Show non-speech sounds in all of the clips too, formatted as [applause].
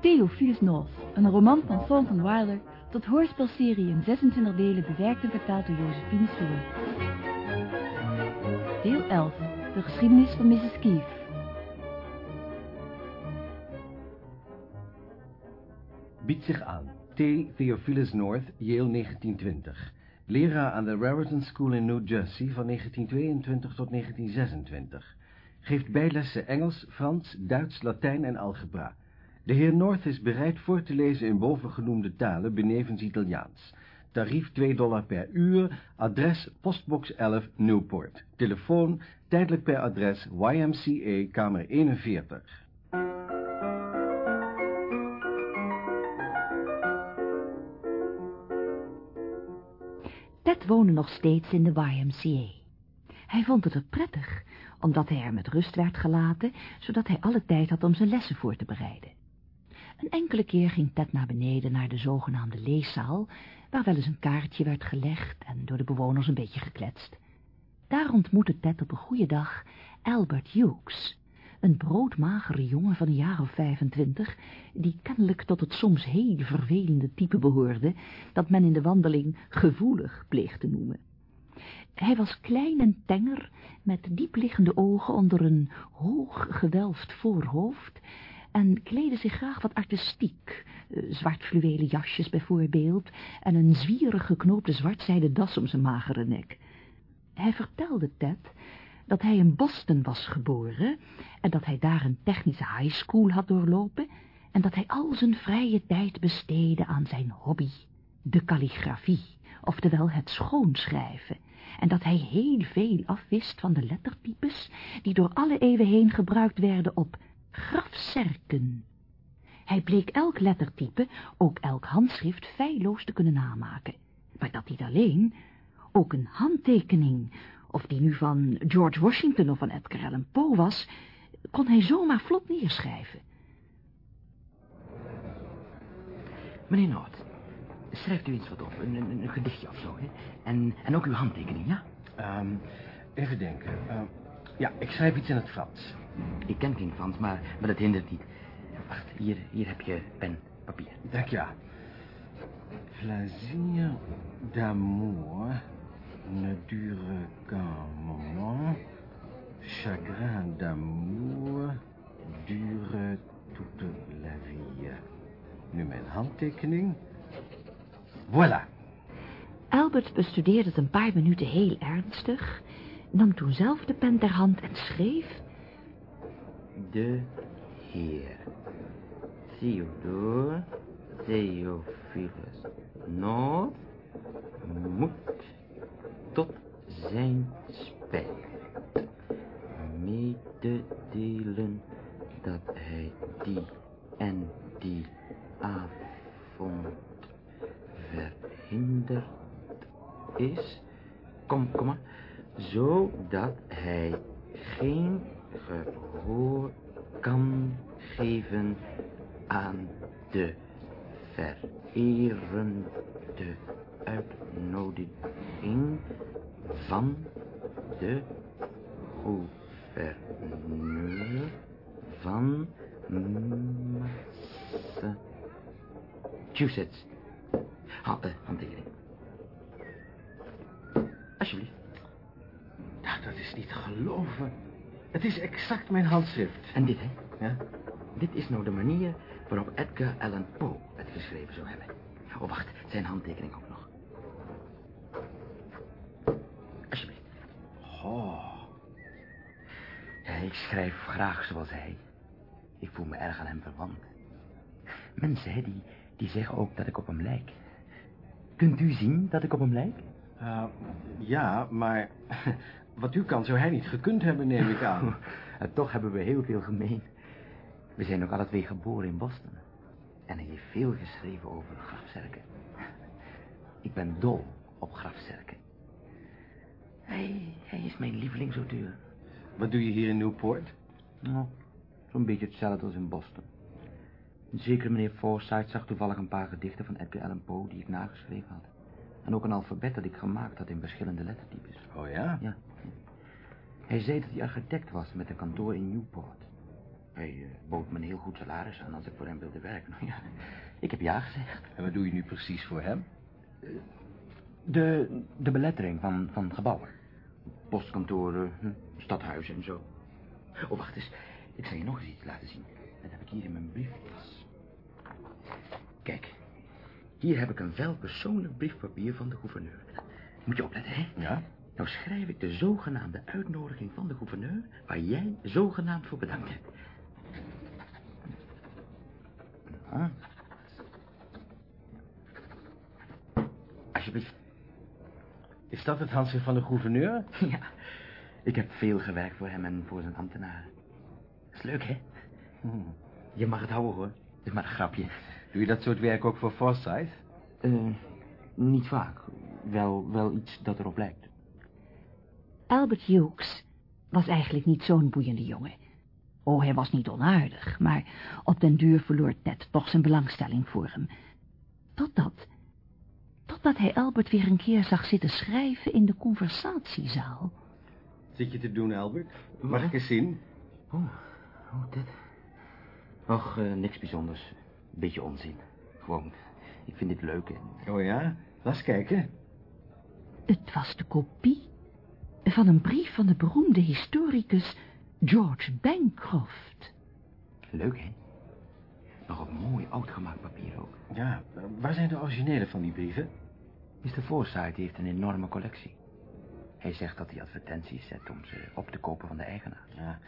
Theophilus North, een roman van Thornton Wilder, tot hoorspelserie in 26 delen bewerkt en vertaald door Josephine Stoer. Deel 11, de geschiedenis van Mrs. Keefe. Biedt zich aan. T. Theophilus North, Yale 1920. Leraar aan de Raritan School in New Jersey van 1922 tot 1926. Geeft bijlessen Engels, Frans, Duits, Latijn en algebra. De heer North is bereid voor te lezen in bovengenoemde talen benevens Italiaans. Tarief 2 dollar per uur, adres postbox 11 Newport. Telefoon tijdelijk per adres YMCA kamer 41. Ted woonde nog steeds in de YMCA. Hij vond het er prettig, omdat hij er met rust werd gelaten, zodat hij alle tijd had om zijn lessen voor te bereiden. Een enkele keer ging Ted naar beneden naar de zogenaamde leeszaal, waar wel eens een kaartje werd gelegd en door de bewoners een beetje gekletst. Daar ontmoette Ted op een goede dag Albert Hughes, een broodmagere jongen van een jaar of 25, die kennelijk tot het soms heel vervelende type behoorde, dat men in de wandeling gevoelig pleegt te noemen. Hij was klein en tenger, met diepliggende ogen onder een hoog gewelfd voorhoofd, en kleedde zich graag wat artistiek, eh, zwart fluwelen jasjes bijvoorbeeld, en een zwierig geknoopte zwartzijde das om zijn magere nek. Hij vertelde Ted dat hij in Boston was geboren en dat hij daar een technische high school had doorlopen en dat hij al zijn vrije tijd besteedde aan zijn hobby, de kalligrafie, oftewel het schoonschrijven, en dat hij heel veel afwist van de lettertypes die door alle eeuwen heen gebruikt werden op grafzerken. Hij bleek elk lettertype, ook elk handschrift, feilloos te kunnen namaken. Maar dat niet alleen, ook een handtekening, of die nu van George Washington of van Edgar Allan Poe was, kon hij zomaar vlot neerschrijven. Meneer Noord, schrijft u eens wat op, een, een, een gedichtje of zo, hè? En, en ook uw handtekening, ja? Ehm, even denken. Ehm, ja, ik schrijf iets in het Frans. Ik ken geen Frans, maar, maar dat hindert niet. Wacht, hier, hier heb je pen, papier. Dank je. Plaisir d'amour ne dure qu'un moment. Chagrin d'amour dure toute la vie. Nu mijn handtekening. Voilà. Albert bestudeerde het een paar minuten heel ernstig, nam toen zelf de pen ter hand en schreef... De heer. Theodore Theophilus Noord moet tot zijn spijt mededelen dat hij die en die avond verhinderd is, kom, kom maar, zodat hij geen gehoor kan geven aan de vererende uitnodiging van de gouverneur van Massachusetts. Ha, uh, handtekening. Alsjeblieft. Nou, dat is niet geloven. Het is exact mijn handschrift. En dit, hè? Ja? Dit is nou de manier waarop Edgar Allan Poe het geschreven zou hebben. Oh, wacht, zijn handtekening ook nog. Alsjeblieft. Oh. Ja, ik schrijf graag zoals hij. Ik voel me erg aan hem verwant. Mensen, hè, die, die zeggen ook dat ik op hem lijk. Kunt u zien dat ik op hem lijk? Uh, ja, maar [laughs] wat u kan zou hij niet gekund hebben, neem ik aan. [laughs] En toch hebben we heel veel gemeen. We zijn ook alle twee geboren in Boston. En hij heeft veel geschreven over grafzerken. Ik ben dol op grafzerken. Hij, hij is mijn lievelingsauteur. Wat doe je hier in Newport? Nou, zo'n beetje hetzelfde als in Boston. Zeker meneer Forsyth zag toevallig een paar gedichten van Edgar Allan Poe die ik nageschreven had. En ook een alfabet dat ik gemaakt had in verschillende lettertypes. Oh ja? Ja. Hij zei dat hij architect was met een kantoor in Newport. Hij uh, bood me een heel goed salaris aan als ik voor hem wilde werken. Nou [laughs] ja, ik heb ja gezegd. En wat doe je nu precies voor hem? De, de belettering van, van gebouwen. Postkantoren, hm, stadhuizen en zo. Oh, wacht eens. Ik zal je nog eens iets laten zien. Dat heb ik hier in mijn briefjes. Kijk. Hier heb ik een vel persoonlijk briefpapier van de gouverneur. Moet je opletten, hè? Ja? Nou schrijf ik de zogenaamde uitnodiging van de gouverneur... waar jij zogenaamd voor bedankt hebt. Nou. Alsjeblieft. Is dat het handschrift van de gouverneur? [laughs] Ja. Ik heb veel gewerkt voor hem en voor zijn ambtenaren. is leuk, hè? Hmm. Je mag het houden, hoor. Het is maar een grapje. Doe je dat soort werk ook voor Forsyth? Uh, niet vaak. Wel, wel iets dat erop lijkt. Albert Hughes was eigenlijk niet zo'n boeiende jongen. Oh, hij was niet onaardig, maar op den duur verloor Ted toch zijn belangstelling voor hem. Totdat, totdat hij Albert weer een keer zag zitten schrijven in de conversatiezaal. Zit je te doen, Albert? Mag ik eens zien? Oh, oh Ted. Och, uh, niks bijzonders. Beetje onzin. Gewoon, ik vind dit leuk. En... Oh ja? Laat kijken. Het was de kopie van een brief van de beroemde historicus George Bancroft. Leuk, hè? Nog een mooi oud-gemaakt papier ook. Ja, waar zijn de originelen van die brieven? Mr. Forsyth heeft een enorme collectie. Hij zegt dat hij advertenties zet om ze op te kopen van de eigenaar. Ja,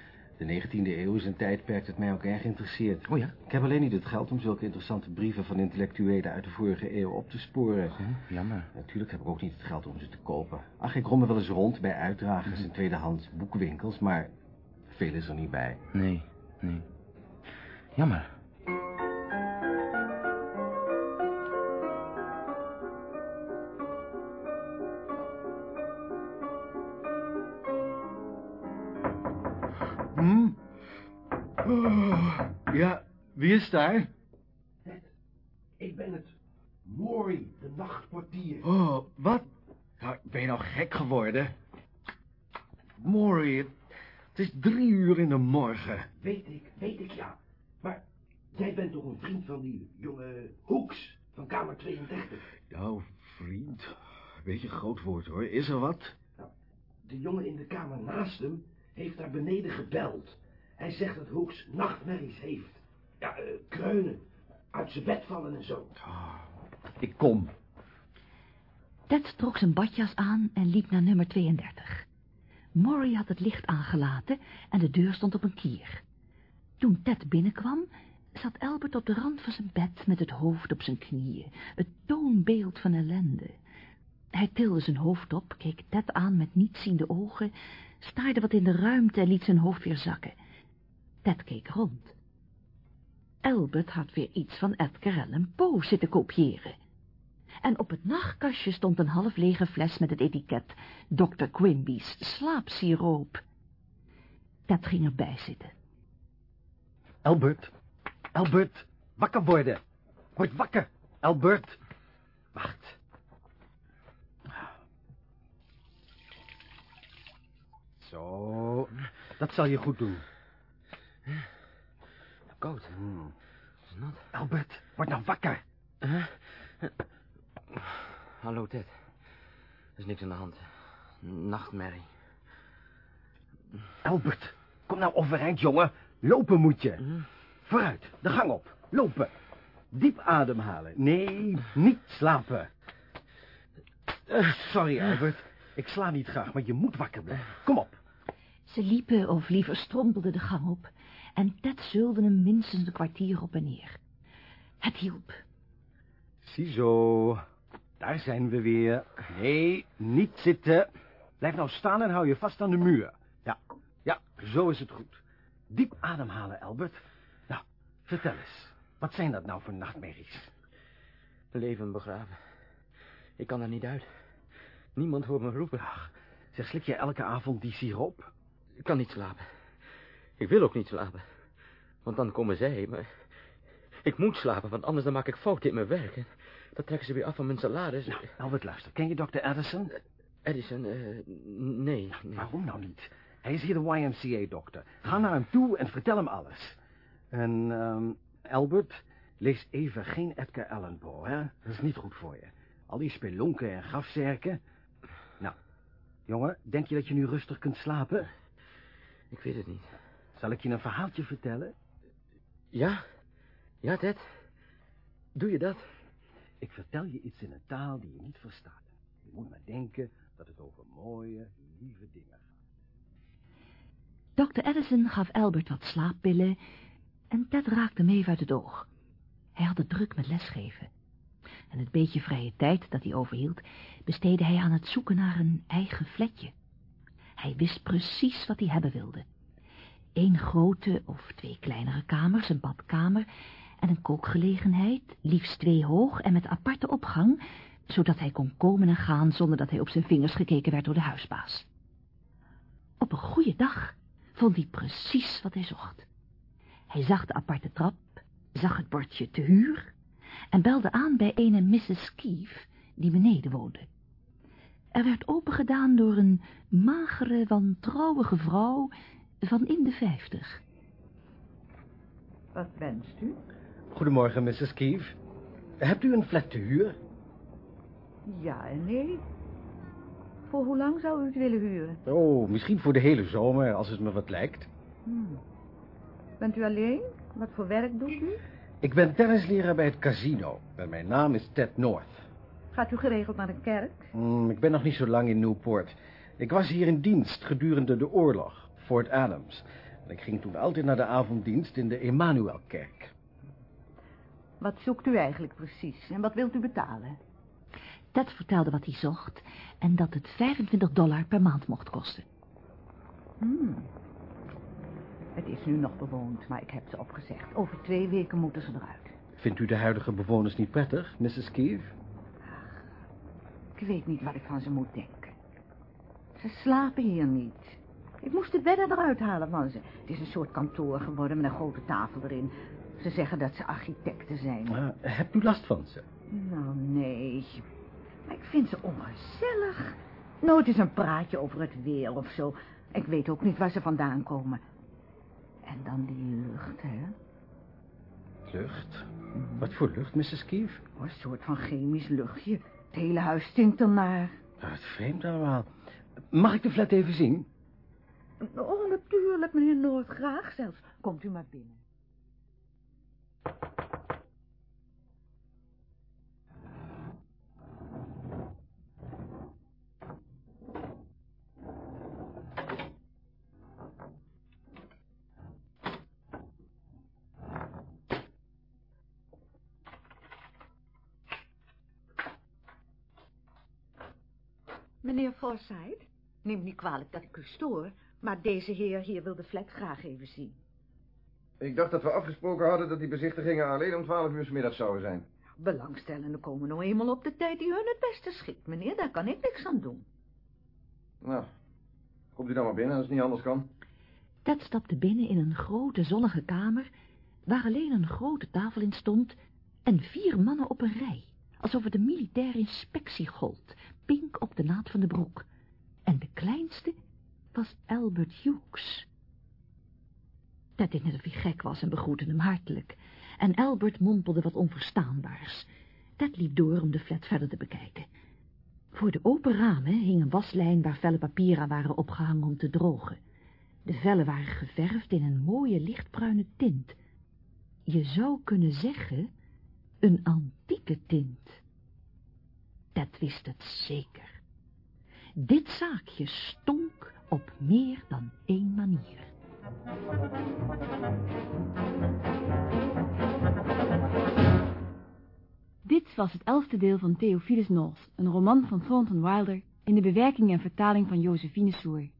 de 19e eeuw is een tijdperk dat mij ook erg interesseert. Oh ja? Ik heb alleen niet het geld om zulke interessante brieven van intellectuelen uit de vorige eeuw op te sporen. Jammer. Natuurlijk heb ik ook niet het geld om ze te kopen. Ach, ik rommel wel eens rond bij uitdragers en tweedehands boekwinkels, maar veel is er niet bij. Nee, nee. Jammer. Is daar? Ik ben het. Mori, de nachtportier. Oh, wat? Nou, ben je nou gek geworden? Het, het is drie uur in de morgen. Weet ik, weet ik, ja. Maar jij bent toch een vriend van die jonge Hoeks van kamer 32? Nou, vriend, beetje groot woord hoor. Is er wat? Nou, de jongen in de kamer naast hem heeft daar beneden gebeld. Hij zegt dat Hoeks nachtmerries heeft. Ja, eh, kreunen, uit zijn bed vallen en zo. Ah, ik kom. Ted trok zijn badjas aan en liep naar nummer 32. Maury had het licht aangelaten en de deur stond op een kier. Toen Ted binnenkwam, zat Albert op de rand van zijn bed met het hoofd op zijn knieën, het toonbeeld van ellende. Hij tilde zijn hoofd op, keek Ted aan met nietsziende ogen, staarde wat in de ruimte en liet zijn hoofd weer zakken. Ted keek rond. Albert had weer iets van Edgar Allan Poe zitten kopiëren. En op het nachtkastje stond een half lege fles met het etiket Dr. Quimby's slaapsiroop. Ted ging erbij zitten. Albert, Albert, wakker worden. Word wakker, Albert. Wacht. Zo, dat zal je goed doen. Koud. Hmm. Is nat. Albert, word nou wakker. Huh? Hallo, Ted. Er is niks aan de hand. Nachtmerrie. Albert, kom nou overeind, jongen. Lopen moet je. Hm? Vooruit, de gang op. Lopen. Diep ademhalen. Nee, niet slapen. Eh, sorry, Albert. Ik sla niet graag, maar je moet wakker blijven. Kom op. Ze liepen, of liever strompelden de gang op, en Ted zulde hem minstens een kwartier op en neer. Het hielp. Ziezo, daar zijn we weer. Nee, niet zitten. Blijf nou staan en hou je vast aan de muur. Ja, ja, zo is het goed. Diep ademhalen, Albert. Nou, vertel eens. Wat zijn dat nou voor nachtmerries? Leven begraven. Ik kan er niet uit. Niemand hoort me roepen. Ach, zeg, slik je elke avond die siroop? Ik kan niet slapen. Ik wil ook niet slapen. Want dan komen zij, maar... Ik moet slapen, want anders dan maak ik fouten in mijn werk. En dat trekken ze weer af van mijn salaris. Nou, Albert, luister. Ken je dokter Addison? Edison, eh, nee, nee. Waarom nou niet? Hij is hier de YMCA-dokter. Ga naar hem toe en vertel hem alles. En, ehm, Albert, lees even geen Edgar Allan Poe, hè? Dat is niet goed voor je. Al die spelonken en grafzerken. Nou, jongen, denk je dat je nu rustig kunt slapen? Ik weet het niet. Zal ik je een verhaaltje vertellen? Ja? Ja, Ted? Doe je dat? Ik vertel je iets in een taal die je niet verstaat. Je moet maar denken dat het over mooie, lieve dingen gaat. Dr. Addison gaf Albert wat slaappillen en Ted raakte mee uit het oog. Hij had het druk met lesgeven. En het beetje vrije tijd dat hij overhield, besteedde hij aan het zoeken naar een eigen flatje. Hij wist precies wat hij hebben wilde. Eén grote of twee kleinere kamers, een badkamer en een kookgelegenheid, liefst twee hoog en met aparte opgang, zodat hij kon komen en gaan zonder dat hij op zijn vingers gekeken werd door de huisbaas. Op een goede dag vond hij precies wat hij zocht. Hij zag de aparte trap, zag het bordje te huur en belde aan bij ene Mrs. Keefe die beneden woonde. Er werd opengedaan door een magere, wantrouwige vrouw van in de vijftig. Wat wenst u? Goedemorgen, Mrs. Keefe. Hebt u een flat te huur? Ja en nee. Voor hoe lang zou u het willen huren? Oh, misschien voor de hele zomer, als het me wat lijkt. Hmm. Bent u alleen? Wat voor werk doet u? Ik ben tennisleraar bij het casino. En mijn naam is Ted North. Gaat u geregeld naar de kerk? Hmm, ik ben nog niet zo lang in Newport. Ik was hier in dienst gedurende de oorlog, Fort Adams. En ik ging toen altijd naar de avonddienst in de Emmanuelkerk. Wat zoekt u eigenlijk precies en wat wilt u betalen? Ted vertelde wat hij zocht en dat het 25 dollar per maand mocht kosten. Hmm. Het is nu nog bewoond, maar ik heb ze opgezegd. Over twee weken moeten ze eruit. Vindt u de huidige bewoners niet prettig, Mrs. Keefe? Ik weet niet wat ik van ze moet denken. Ze slapen hier niet. Ik moest de bedden eruit halen van ze. Het is een soort kantoor geworden met een grote tafel erin. Ze zeggen dat ze architecten zijn. Ah, hebt u last van ze? Nou, nee. Maar ik vind ze ongezellig. Nooit eens een praatje over het weer of zo. Ik weet ook niet waar ze vandaan komen. En dan die lucht, hè? Lucht? Wat voor lucht, Mrs. Keefe? Oh, een soort van chemisch luchtje. Het hele huis stinkt ernaar. Wat vreemd allemaal. Mag ik de flat even zien? Oh, natuurlijk, meneer Noord. Graag zelfs. Komt u maar binnen. Meneer Forsyth, neem niet kwalijk dat ik u stoor, maar deze heer hier wil de flat graag even zien. Ik dacht dat we afgesproken hadden dat die bezichtigingen alleen om 12 uur 's middags zouden zijn. Belangstellenden komen nou eenmaal op de tijd die hun het beste schikt, meneer. Daar kan ik niks aan doen. Nou, komt u dan maar binnen als het niet anders kan. Ted stapte binnen in een grote zonnige kamer, waar alleen een grote tafel in stond en vier mannen op een rij, alsof het een militaire inspectie gold, pink op de naad van de broek. En de kleinste was Albert Hughes. Ted deed net of hij gek was en begroette hem hartelijk. En Albert mompelde wat onverstaanbaars. Ted liep door om de flat verder te bekijken. Voor de open ramen hing een waslijn waar vellen papier aan waren opgehangen om te drogen. De vellen waren geverfd in een mooie lichtbruine tint. Je zou kunnen zeggen, een antieke tint. Ted wist het zeker. Dit zaakje stonk op meer dan één manier. Dit was het elfde deel van Theophilus North, een roman van Thornton Wilder in de bewerking en vertaling van Josephine Soer.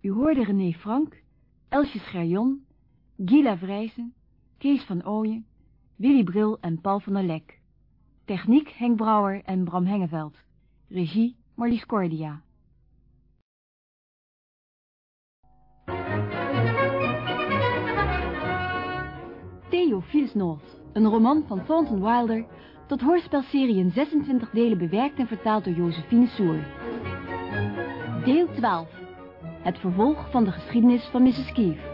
U hoorde René Frank, Elsje Scherjon, Gila Vrijsen, Kees van Ooyen, Willy Bril en Paul van der Lek. Techniek Henk Brouwer en Bram Hengeveld. Regie Marlies Cordia. Theophilus North, een roman van Thornton Wilder, tot hoorspelserie in 26 delen bewerkt en vertaald door Josephine Soer. Deel 12. Het vervolg van de geschiedenis van Mrs. Keefe.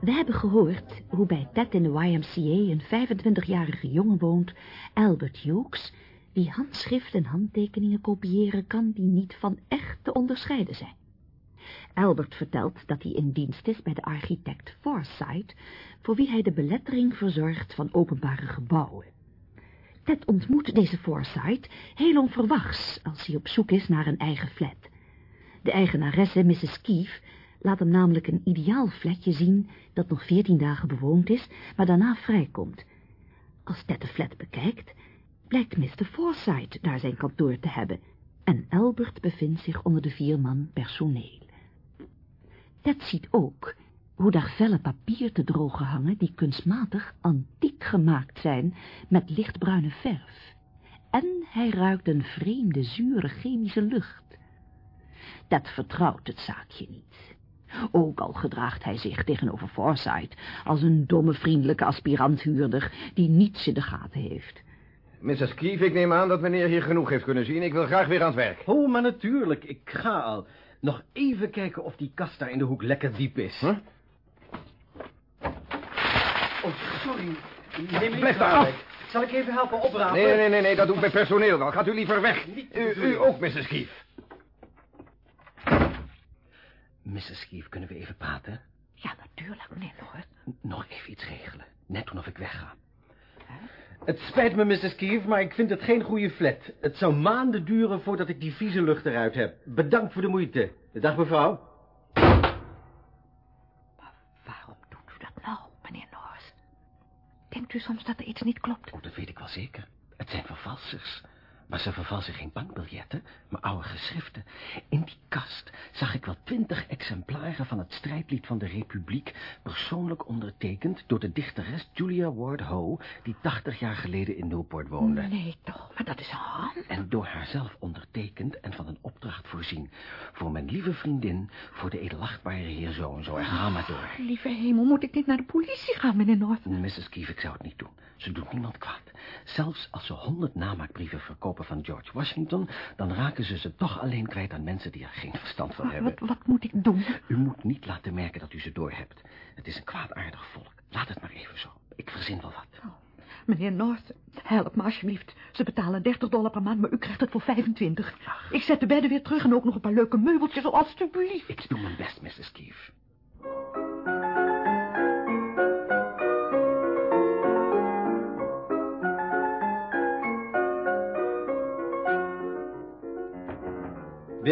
We hebben gehoord hoe bij Ted in de YMCA een 25-jarige jongen woont, Albert Hughes, wie handschrift en handtekeningen kopiëren kan die niet van echt te onderscheiden zijn. Albert vertelt dat hij in dienst is bij de architect Forsyth, voor wie hij de belettering verzorgt van openbare gebouwen. Ted ontmoet deze Forsyth heel onverwachts als hij op zoek is naar een eigen flat. De eigenaresse, Mrs. Keefe, laat hem namelijk een ideaal flatje zien dat nog veertien dagen bewoond is, maar daarna vrijkomt. Als Ted de flat bekijkt, blijkt Mr. Forsyth daar zijn kantoor te hebben en Albert bevindt zich onder de vier man personeel. Ted ziet ook hoe daar vellen papier te drogen hangen die kunstmatig antiek gemaakt zijn met lichtbruine verf. En hij ruikt een vreemde, zure chemische lucht. Ted vertrouwt het zaakje niet. Ook al gedraagt hij zich tegenover Forsyth als een domme vriendelijke aspiranthuurder die niets in de gaten heeft. Mrs. Keefe, ik neem aan dat meneer hier genoeg heeft kunnen zien. Ik wil graag weer aan het werk. Oh, maar natuurlijk, ik ga al. Nog even kijken of die kast daar in de hoek lekker diep is. Huh? Oh, sorry. Neem me Blijf niet daar. Zal ik even helpen oprapen? Nee, nee, nee, nee, dat doet mijn personeel wel. Gaat u liever weg. U, u ook, Mrs. Keefe. Mrs. Keefe, kunnen we even praten? Ja, natuurlijk, meneer North. Nog even iets regelen. Net toen of ik wegga. Het spijt me, Mrs. Keefe, maar ik vind het geen goede flat. Het zou maanden duren voordat ik die vieze lucht eruit heb. Bedankt voor de moeite. Dag, mevrouw. Waarom doet u dat nou, meneer North? Denkt u soms dat er iets niet klopt? Oh, dat weet ik wel zeker. Het zijn vervalsers. Maar ze vervalsen geen bankbiljetten, maar oude geschriften. In die kast zag ik wel twintig exemplaren van het strijdlied van de Republiek... persoonlijk ondertekend door de dichteres Julia Ward Ho... die 80 jaar geleden in Newport woonde. Nee, toch, maar dat is een hand. En door haarzelf ondertekend en van een opdracht voorzien. Voor mijn lieve vriendin, voor de edelachtbare heer zo en zo. En ga maar door. Lieve hemel, moet ik niet naar de politie gaan, meneer North? Mrs. Keefe, ik zou het niet doen. Ze doet niemand kwaad. Zelfs als ze honderd namaakbrieven verkopen van George Washington... dan raken ze ze toch alleen kwijt aan mensen die er geen verstand van hebben. Wat, wat moet ik doen? U moet niet laten merken dat u ze doorhebt. Het is een kwaadaardig volk. Laat het maar even zo. Ik verzin wel wat. Meneer North, help me alsjeblieft. Ze betalen 30 dollar per maand, maar u krijgt het voor 25. Ik zet de bedden weer terug en ook nog een paar leuke meubeltjes, alstublieft. Ik doe mijn best, Mrs. Keefe.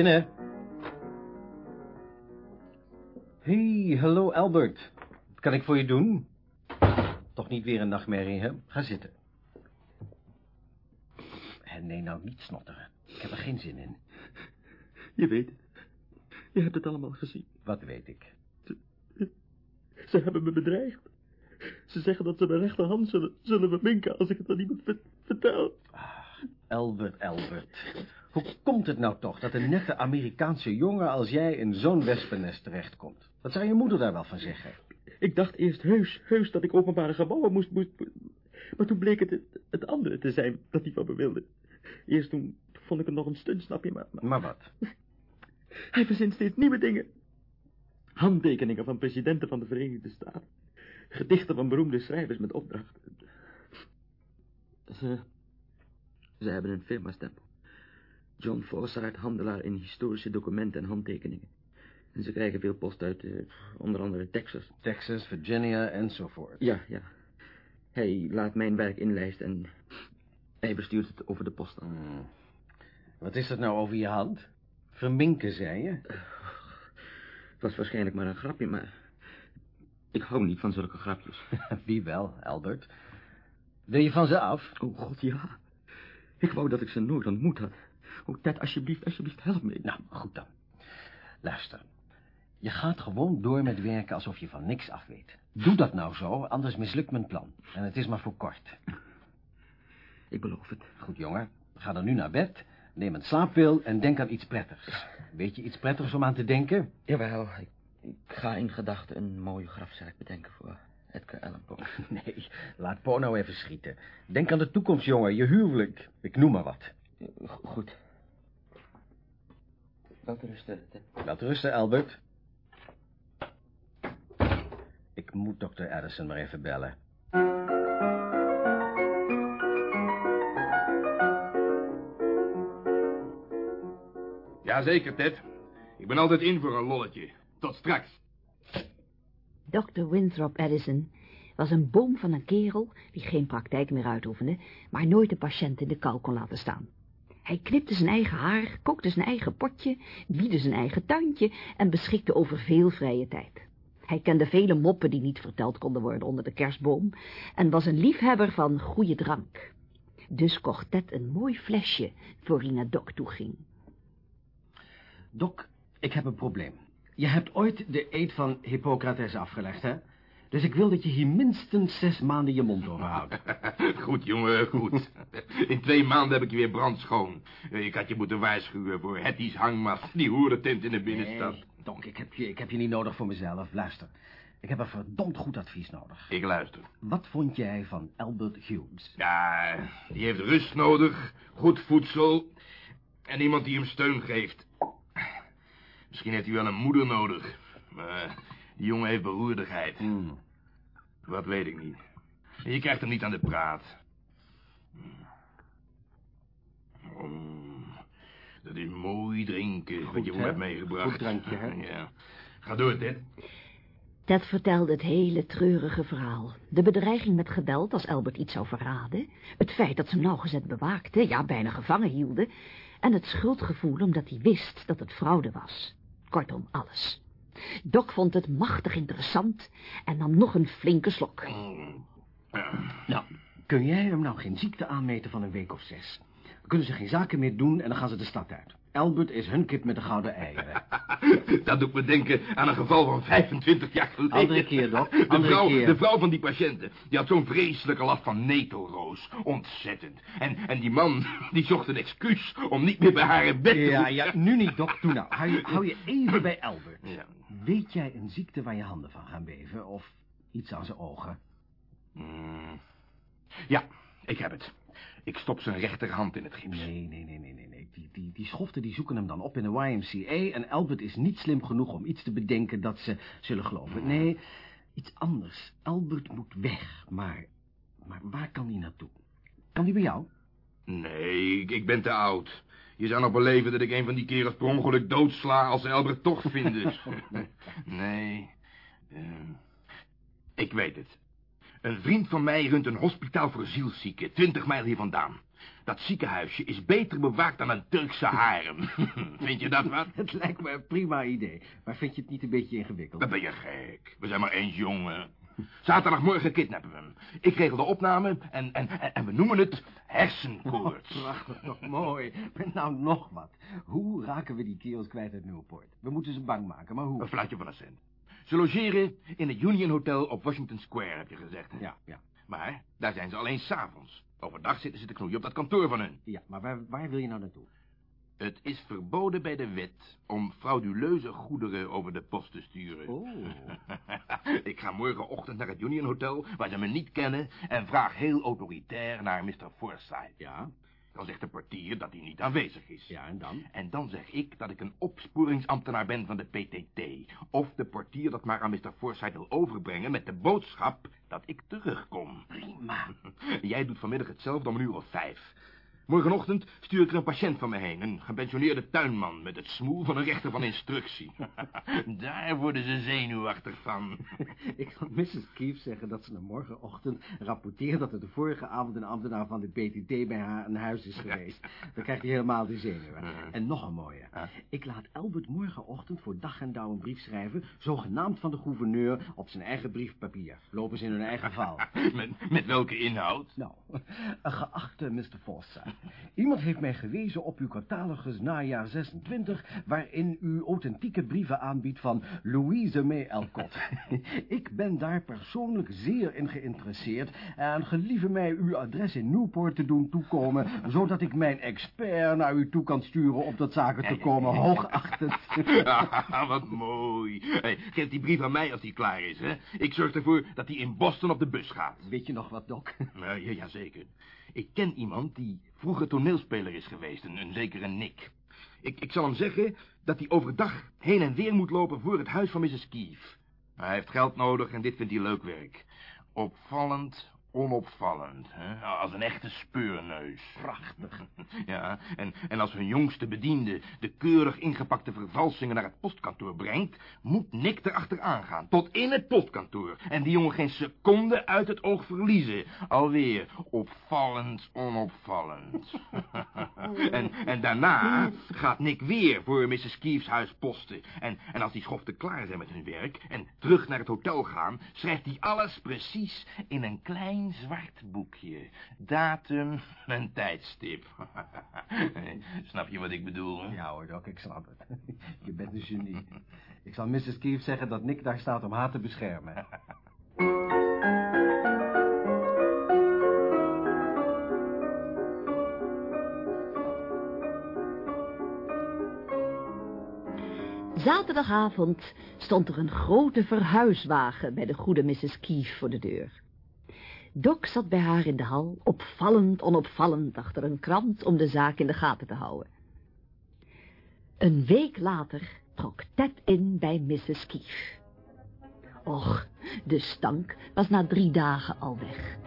Binnen. Hey, hallo Albert. Wat kan ik voor je doen? Toch niet weer een nachtmerrie, hè? Ga zitten. En nee, nou niet snotteren. Ik heb er geen zin in. Je weet het. Je hebt het allemaal gezien. Wat weet ik? Ze hebben me bedreigd. Ze zeggen dat ze mijn rechterhand zullen, zullen verminken als ik het aan iemand ver- vertel. Albert, Albert. Hoe komt het nou toch dat een nette Amerikaanse jongen als jij in zo'n wespennest terechtkomt? Wat zou je moeder daar wel van zeggen? Ik dacht eerst heus, heus dat ik openbare gebouwen moest, moest... Maar toen bleek het, het andere te zijn dat hij van me wilde. Eerst toen vond ik het nog een stunt, snap je, maar, maar Maar wat? hij verzint steeds nieuwe dingen. Handtekeningen van presidenten van de Verenigde Staten. Gedichten van beroemde schrijvers met opdrachten. Ze, ze hebben een firmastempel. John Forsyth, handelaar in historische documenten en handtekeningen. En ze krijgen veel post uit, eh, onder andere Texas. Texas, Virginia enzovoort. Ja, ja. Hij laat mijn werk inlijsten en hij bestuurt het over de post. Hmm. Wat is dat nou over je hand? Verminken, zei je? Het was waarschijnlijk maar een grapje, maar ik hou niet van zulke grapjes. [laughs] Wie wel, Albert? Wil je van ze af? Oh god, ja. Ik wou dat ik ze nooit ontmoet had. Oh, Ted, alsjeblieft, alsjeblieft, help me. Nou, goed dan. Luister. Je gaat gewoon door met werken alsof je van niks af weet. Doe dat nou zo, anders mislukt mijn plan. En het is maar voor kort. Ik beloof het. Goed, jongen. Ga dan nu naar bed, neem een slaappil en denk aan iets prettigs. Weet je iets prettigs om aan te denken? Jawel, ik, ik ga in gedachten een mooie grafzaak bedenken voor Edgar Allan Poe. [laughs] Nee, laat Po nou even schieten. Denk aan de toekomst, jongen, je huwelijk. Ik noem maar wat. Go- Goed. Wel te rusten, Ted. Laat rusten, Albert. Ik moet dokter Addison maar even bellen. Jazeker, Ted. Ik ben altijd in voor een lolletje. Tot straks. Dr. Winthrop Addison was een boom van een kerel die geen praktijk meer uitoefende, maar nooit de patiënt in de kou kon laten staan. Hij knipte zijn eigen haar, kookte zijn eigen potje, wiede zijn eigen tuintje en beschikte over veel vrije tijd. Hij kende vele moppen die niet verteld konden worden onder de kerstboom en was een liefhebber van goede drank. Dus kocht Ted een mooi flesje voor hij naar Doc toe ging. Doc, ik heb een probleem. Je hebt ooit de eed van Hippocrates afgelegd, hè? Dus ik wil dat je hier minstens zes maanden je mond over houdt. [laughs] goed, jongen, goed. In twee maanden heb ik je weer brandschoon. Ik had je moeten waarschuwen voor Hetty's hangmat, die hoerentent in de binnenstad. Nee, Doc, ik heb, je, ik heb je niet nodig voor mezelf. Luister, ik heb een verdomd goed advies nodig. Ik luister. Wat vond jij van Albert Hughes? Ja, die heeft rust nodig, goed voedsel en iemand die hem steun geeft. Misschien heeft hij wel een moeder nodig, maar die jongen heeft beroerdigheid. Hmm. Wat weet ik niet. Je krijgt hem niet aan de praat. Dat is mooi drinken, wat je hebt meegebracht. Goed drankje, hè? [laughs] Ja. Ga door, Ted. Ted vertelde het hele treurige verhaal. De bedreiging met geweld als Albert iets zou verraden. Het feit dat ze hem nauwgezet bewaakten, ja, bijna gevangen hielden. En het schuldgevoel omdat hij wist dat het fraude was. Kortom, alles. Doc vond het machtig interessant en nam nog een flinke slok. Ja. Nou, kun jij hem nou geen ziekte aanmeten van een week of zes? Dan kunnen ze geen zaken meer doen en dan gaan ze de stad uit. Albert is hun kip met de gouden eieren. [laughs] Dat doet me denken aan een geval van 25 jaar geleden. Andere keer, Doc, De andere vrouw, keer. de vrouw van die patiënten, die had zo'n vreselijke last van netelroos. Ontzettend. En, en die man, [laughs] die zocht een excuus om niet meer bij haar in bed te Ja, ja, nu niet, Doc. Doe nou. Hou je, hou je even [laughs] bij Albert. Ja. Weet jij een ziekte waar je handen van gaan beven? Of iets aan zijn ogen? Mm. Ja, ik heb het. Ik stop zijn rechterhand in het gips. Nee, nee, nee, nee, nee. nee. Die, die, die schoften die zoeken hem dan op in de YMCA... en Albert is niet slim genoeg om iets te bedenken dat ze zullen geloven. Nee, iets anders. Albert moet weg, maar... Maar waar kan hij naartoe? Kan hij bij jou? Nee, ik, ik ben te oud. Je zou nog beleven dat ik een van die kerels per ongeluk doodsla als ze Albert toch vinden. [laughs] nee. eh, ik weet het. Een vriend van mij runt een hospitaal voor zielszieken, twintig mijl hier vandaan. Dat ziekenhuisje is beter bewaakt dan een Turkse harem. [laughs] Vind je dat wat? [laughs] Het lijkt me een prima idee. Maar vind je het niet een beetje ingewikkeld? Dan ben je gek. We zijn maar eens jongen. Zaterdagmorgen kidnappen we hem. Ik regel de opname en, en, en, en we noemen het hersenkoorts. Prachtig, [laughs] toch mooi. Maar nou nog wat. Hoe raken we die kerels kwijt uit Newport? We moeten ze bang maken, maar hoe? Een fluitje van een cent. Ze logeren in het Union Hotel op Washington Square, heb je gezegd. hè? Ja, ja. Maar daar zijn ze alleen s'avonds. Overdag zitten ze te knoeien op dat kantoor van hun. Ja, maar waar, waar wil je nou naartoe? Het is verboden bij de wet om frauduleuze goederen over de post te sturen. Oh. [laughs] Ik ga morgenochtend naar het Union Hotel, waar ze me niet kennen, en vraag heel autoritair naar Mr. Forsyth. Ja, Dan zegt de portier dat hij niet aanwezig is. ja, en dan? En dan zeg ik dat ik een opsporingsambtenaar ben van de PTT. Of de portier dat maar aan Mr. Forsyth wil overbrengen met de boodschap dat ik terugkom. Prima. [laughs] Jij doet vanmiddag hetzelfde om een uur of vijf. Morgenochtend stuur ik er een patiënt van me heen. Een gepensioneerde tuinman met het smoel van een rechter van instructie. [laughs] Daar worden ze zenuwachtig van. [laughs] Ik zal Mrs. Keefe zeggen dat ze naar morgenochtend rapporteert dat er de vorige avond een ambtenaar van de PTT bij haar aan huis is geweest. Dan krijgt hij helemaal de zenuwen. En nog een mooie. Ik laat Albert morgenochtend voor dag en dauw een brief schrijven, zogenaamd van de gouverneur, op zijn eigen briefpapier. Lopen ze in hun eigen val. [laughs] Met, met welke inhoud? Nou, een geachte Mr. Forsyth. Iemand heeft mij gewezen op uw catalogus najaar 26... waarin u authentieke brieven aanbiedt van Louise May Alcott. [laughs] Ik ben daar persoonlijk zeer in geïnteresseerd... en gelieve mij uw adres in Newport te doen toekomen... zodat ik mijn expert naar u toe kan sturen om tot zaken te komen, [laughs] hoogachtend. Ah, [laughs] wat mooi. Hey, geef die brief aan mij als die klaar is, hè. Ik zorg ervoor dat hij in Boston op de bus gaat. Weet je nog wat, Doc? Uh, ja, jazeker. Ik ken iemand die vroeger toneelspeler is geweest, een, een zekere Nick. Ik, ik zal hem zeggen dat hij overdag heen en weer moet lopen voor het huis van Mrs. Keefe. Hij heeft geld nodig en dit vindt hij leuk werk. Opvallend, onopvallend. Hè? Als een echte speurneus. Prachtig. [laughs] Ja, en, en als hun jongste bediende de keurig ingepakte vervalsingen naar het postkantoor brengt, moet Nick erachteraan gaan, tot in het postkantoor. En die jongen geen seconde uit het oog verliezen. Alweer opvallend, onopvallend. [laughs] en, en daarna gaat Nick weer voor Mrs. Keefe's huis posten. En, en als die schoften klaar zijn met hun werk en terug naar het hotel gaan, schrijft hij alles precies in een klein zwart boekje. Datum [laughs] en tijdstip. [laughs] Snap je wat ik bedoel? Hè? Ja hoor, Doc, ik snap het. [laughs] Je bent een genie. Ik zal Mrs. Keefe zeggen dat Nick daar staat om haar te beschermen. Zaterdagavond stond er een grote verhuiswagen bij de goede Mrs. Keefe voor de deur. Doc zat bij haar in de hal, opvallend onopvallend achter een krant om de zaak in de gaten te houden. Een week later trok Ted in bij Mrs. Keefe. Och, de stank was na drie dagen al weg.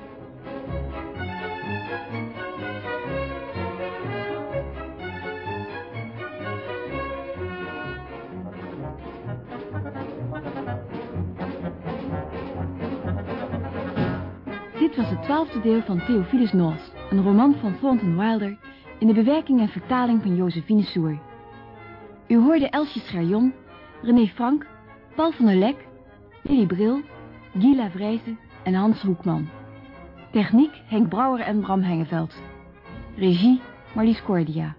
Dit was het twaalfde deel van Theophilus North, een roman van Thornton Wilder, in de bewerking en vertaling van Josephine Soer. U hoorde Elsje Scherjon, René Frank, Paul van der Lek, Lily Bril, Guy Lavrijzen en Hans Hoekman. Techniek Henk Brouwer en Bram Hengeveld. Regie Marlies Cordia.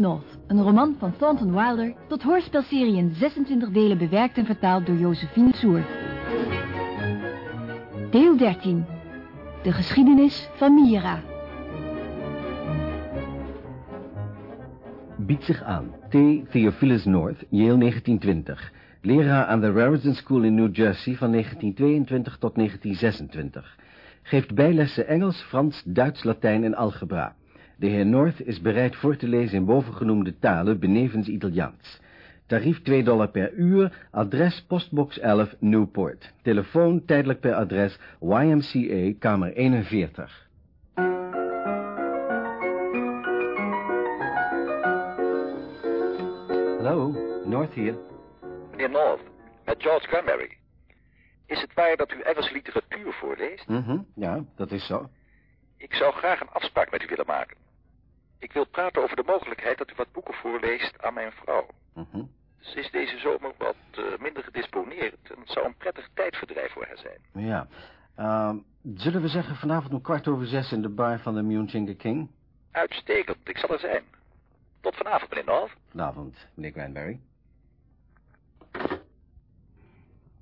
North, een roman van Thornton Wilder, tot hoorspelserie in 26 delen bewerkt en vertaald door Josephine Soer. Deel 13. De geschiedenis van Mira. Biedt zich aan. T. Theophilus North, Yale 1920. Leraar aan de Raritan School in New Jersey van 1922 tot 1926. Geeft bijlessen Engels, Frans, Duits, Latijn en algebra. De heer North is bereid voor te lezen in bovengenoemde talen benevens Italiaans. Tarief 2 dollar per uur, adres postbox 11 Newport. Telefoon tijdelijk per adres YMCA, kamer 41. Hallo, North hier. Meneer North, met George Cranberry. Is het waar dat u Engelse literatuur voorleest? Mhm, ja, dat is zo. Ik zou graag een afspraak met u willen maken. Ik wil praten over de mogelijkheid dat u wat boeken voorleest aan mijn vrouw. Mhm. Ze is deze zomer wat eh, minder gedisponeerd en het zou een prettig tijdverdrijf voor haar zijn. Ja. Ehm, zullen we zeggen vanavond om kwart over zes in de bar van de Munchinger King? Uitstekend, ik zal er zijn. Tot vanavond, meneer North. Goedenavond, meneer Granberry.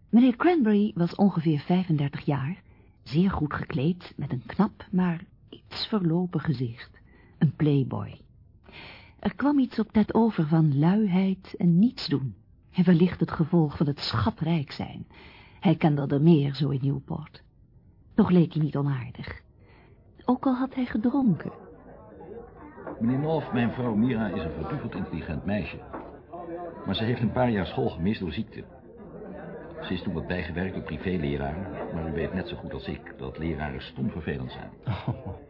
Meneer Cranberry was ongeveer 35 jaar, zeer goed gekleed, met een knap, maar iets verlopen gezicht. Een playboy. Er kwam iets op Ted over van luiheid en niets doen. En wellicht het gevolg van het schatrijk zijn. Hij kende er meer zo in Newport. Toch leek hij niet onaardig. Ook al had hij gedronken. Meneer North, mijn vrouw Mira is een verduveld intelligent meisje. Maar ze heeft een paar jaar school gemist door ziekte. Ze is toen wat bijgewerkt door privéleraren, maar u weet net zo goed als ik dat leraren stom vervelend zijn. [laughs]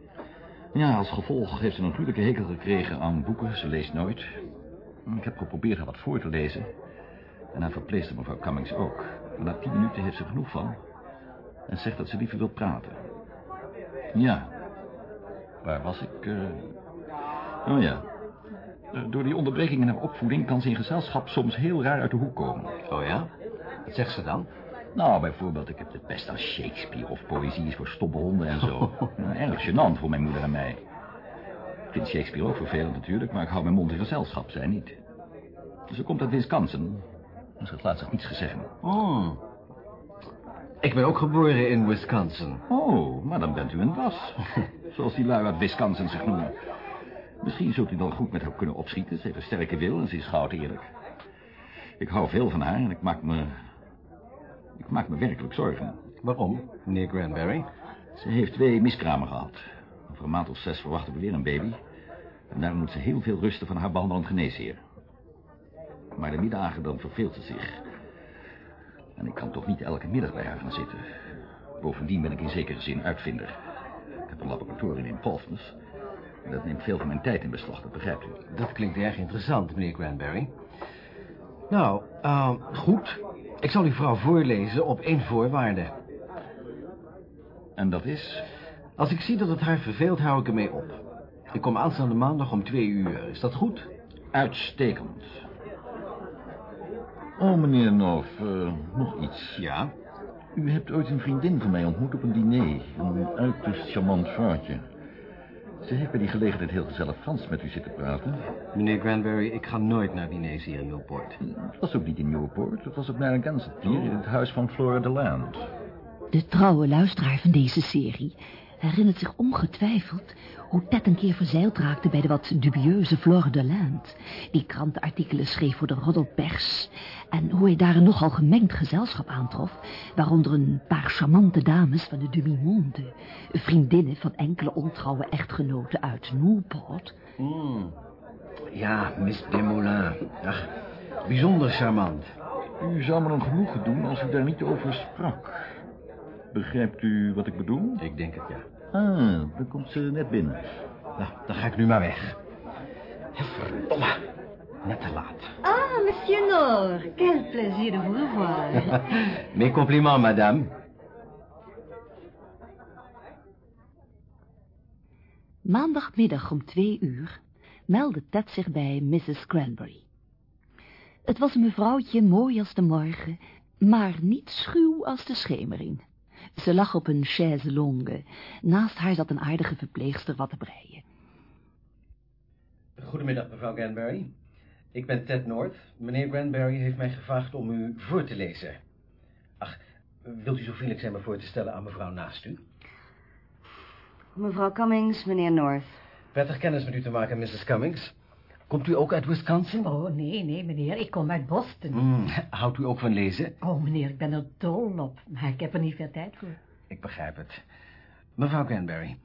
Ja, als gevolg heeft ze een natuurlijke hekel gekregen aan boeken. Ze leest nooit. Ik heb geprobeerd haar wat voor te lezen. En haar verpleegster mevrouw Cummings ook. Na tien minuten heeft ze genoeg van. En zegt dat ze liever wil praten. Ja. Waar was ik? eh? Oh ja. Eh, Door die onderbreking in haar opvoeding kan ze in gezelschap soms heel raar uit de hoek komen. Oh ja? Wat zegt ze dan? Nou, bijvoorbeeld, ik heb het best aan Shakespeare of poëzie is voor stomme en zo. [laughs] Nou, erg gênant voor mijn moeder en mij. Ik vind Shakespeare ook vervelend natuurlijk, maar ik hou mijn mond in gezelschap, zij niet. Ze komt uit Wisconsin. Dus het laat zich niets gezeggen. Oh. Ik ben ook geboren in Wisconsin. Oh, maar dan bent u een was. [laughs] Zoals die lui uit Wisconsin zich noemen. Misschien zult u dan goed met haar kunnen opschieten. Ze heeft een sterke wil en ze is goud eerlijk. Ik hou veel van haar en ik maak me... Ik maak me werkelijk zorgen. Waarom, meneer Granberry? Ze heeft twee miskramen gehad. Over een maand of zes verwachten we weer een baby. En daarom moet ze heel veel rusten van haar behandelend geneesheer. Maar de middagen dan verveelt ze zich. En ik kan toch niet elke middag bij haar gaan zitten. Bovendien ben ik in zekere zin uitvinder. Ik heb een laboratorium in Portsmouth. En dat neemt veel van mijn tijd in beslag, dat begrijpt u. Dat klinkt erg interessant, meneer Granberry. Nou, uh, goed. Ik zal uw vrouw voorlezen op één voorwaarde. En dat is? Als ik zie dat het haar verveelt, hou ik ermee op. Ik kom aanstaande maandag om twee uur. Is dat goed? Uitstekend. Oh, meneer North, uh, nog iets. Ja? U hebt ooit een vriendin van mij ontmoet op een diner. Een uiterst charmant vrouwtje. Ze heeft bij die gelegenheid heel gezellig Frans met u zitten praten. Meneer Granberry, ik ga nooit naar diners hier in Newport. Het was ook niet in Newport. Het was op Narragansett Pier in het huis van Flora de Land. De trouwe luisteraar van deze serie herinnert zich ongetwijfeld hoe Ted een keer verzeild raakte bij de wat dubieuze Flore de Land, die krantenartikelen schreef voor de roddelpers, en hoe hij daar een nogal gemengd gezelschap aantrof, waaronder een paar charmante dames van de demi-monde, vriendinnen van enkele ontrouwe echtgenoten uit Newport. Mm. Ja, Miss Desmoulins. Ach, bijzonder charmant. U zou me een genoegen doen als u daar niet over sprak. Begrijpt u wat ik bedoel? Ik denk het, ja. Ah, dan komt ze net binnen. Nou, dan ga ik nu maar weg. Verdomme. Net te laat. Ah, monsieur Nor. Quel plaisir de vous revoir. [laughs] Mes compliments, madame. Maandagmiddag om twee uur meldde Ted zich bij Mrs. Cranberry. Het was een mevrouwtje mooi als de morgen, maar niet schuw als de schemering. Ze lag op een chaise longue. Naast haar zat een aardige verpleegster wat te breien. Goedemiddag, mevrouw Granberry. Ik ben Ted North. Meneer Granberry heeft mij gevraagd om u voor te lezen. Ach, wilt u zo vriendelijk zijn me voor te stellen aan mevrouw naast u? Mevrouw Cummings, meneer North. Prettig kennis met u te maken, Mrs. Cummings. Komt u ook uit Wisconsin? Oh, nee, nee, meneer. Ik kom uit Boston. Mm, houdt u ook van lezen? Oh, meneer, ik ben er dol op. Maar ik heb er niet veel tijd voor. Ik begrijp het. Mevrouw Granberry,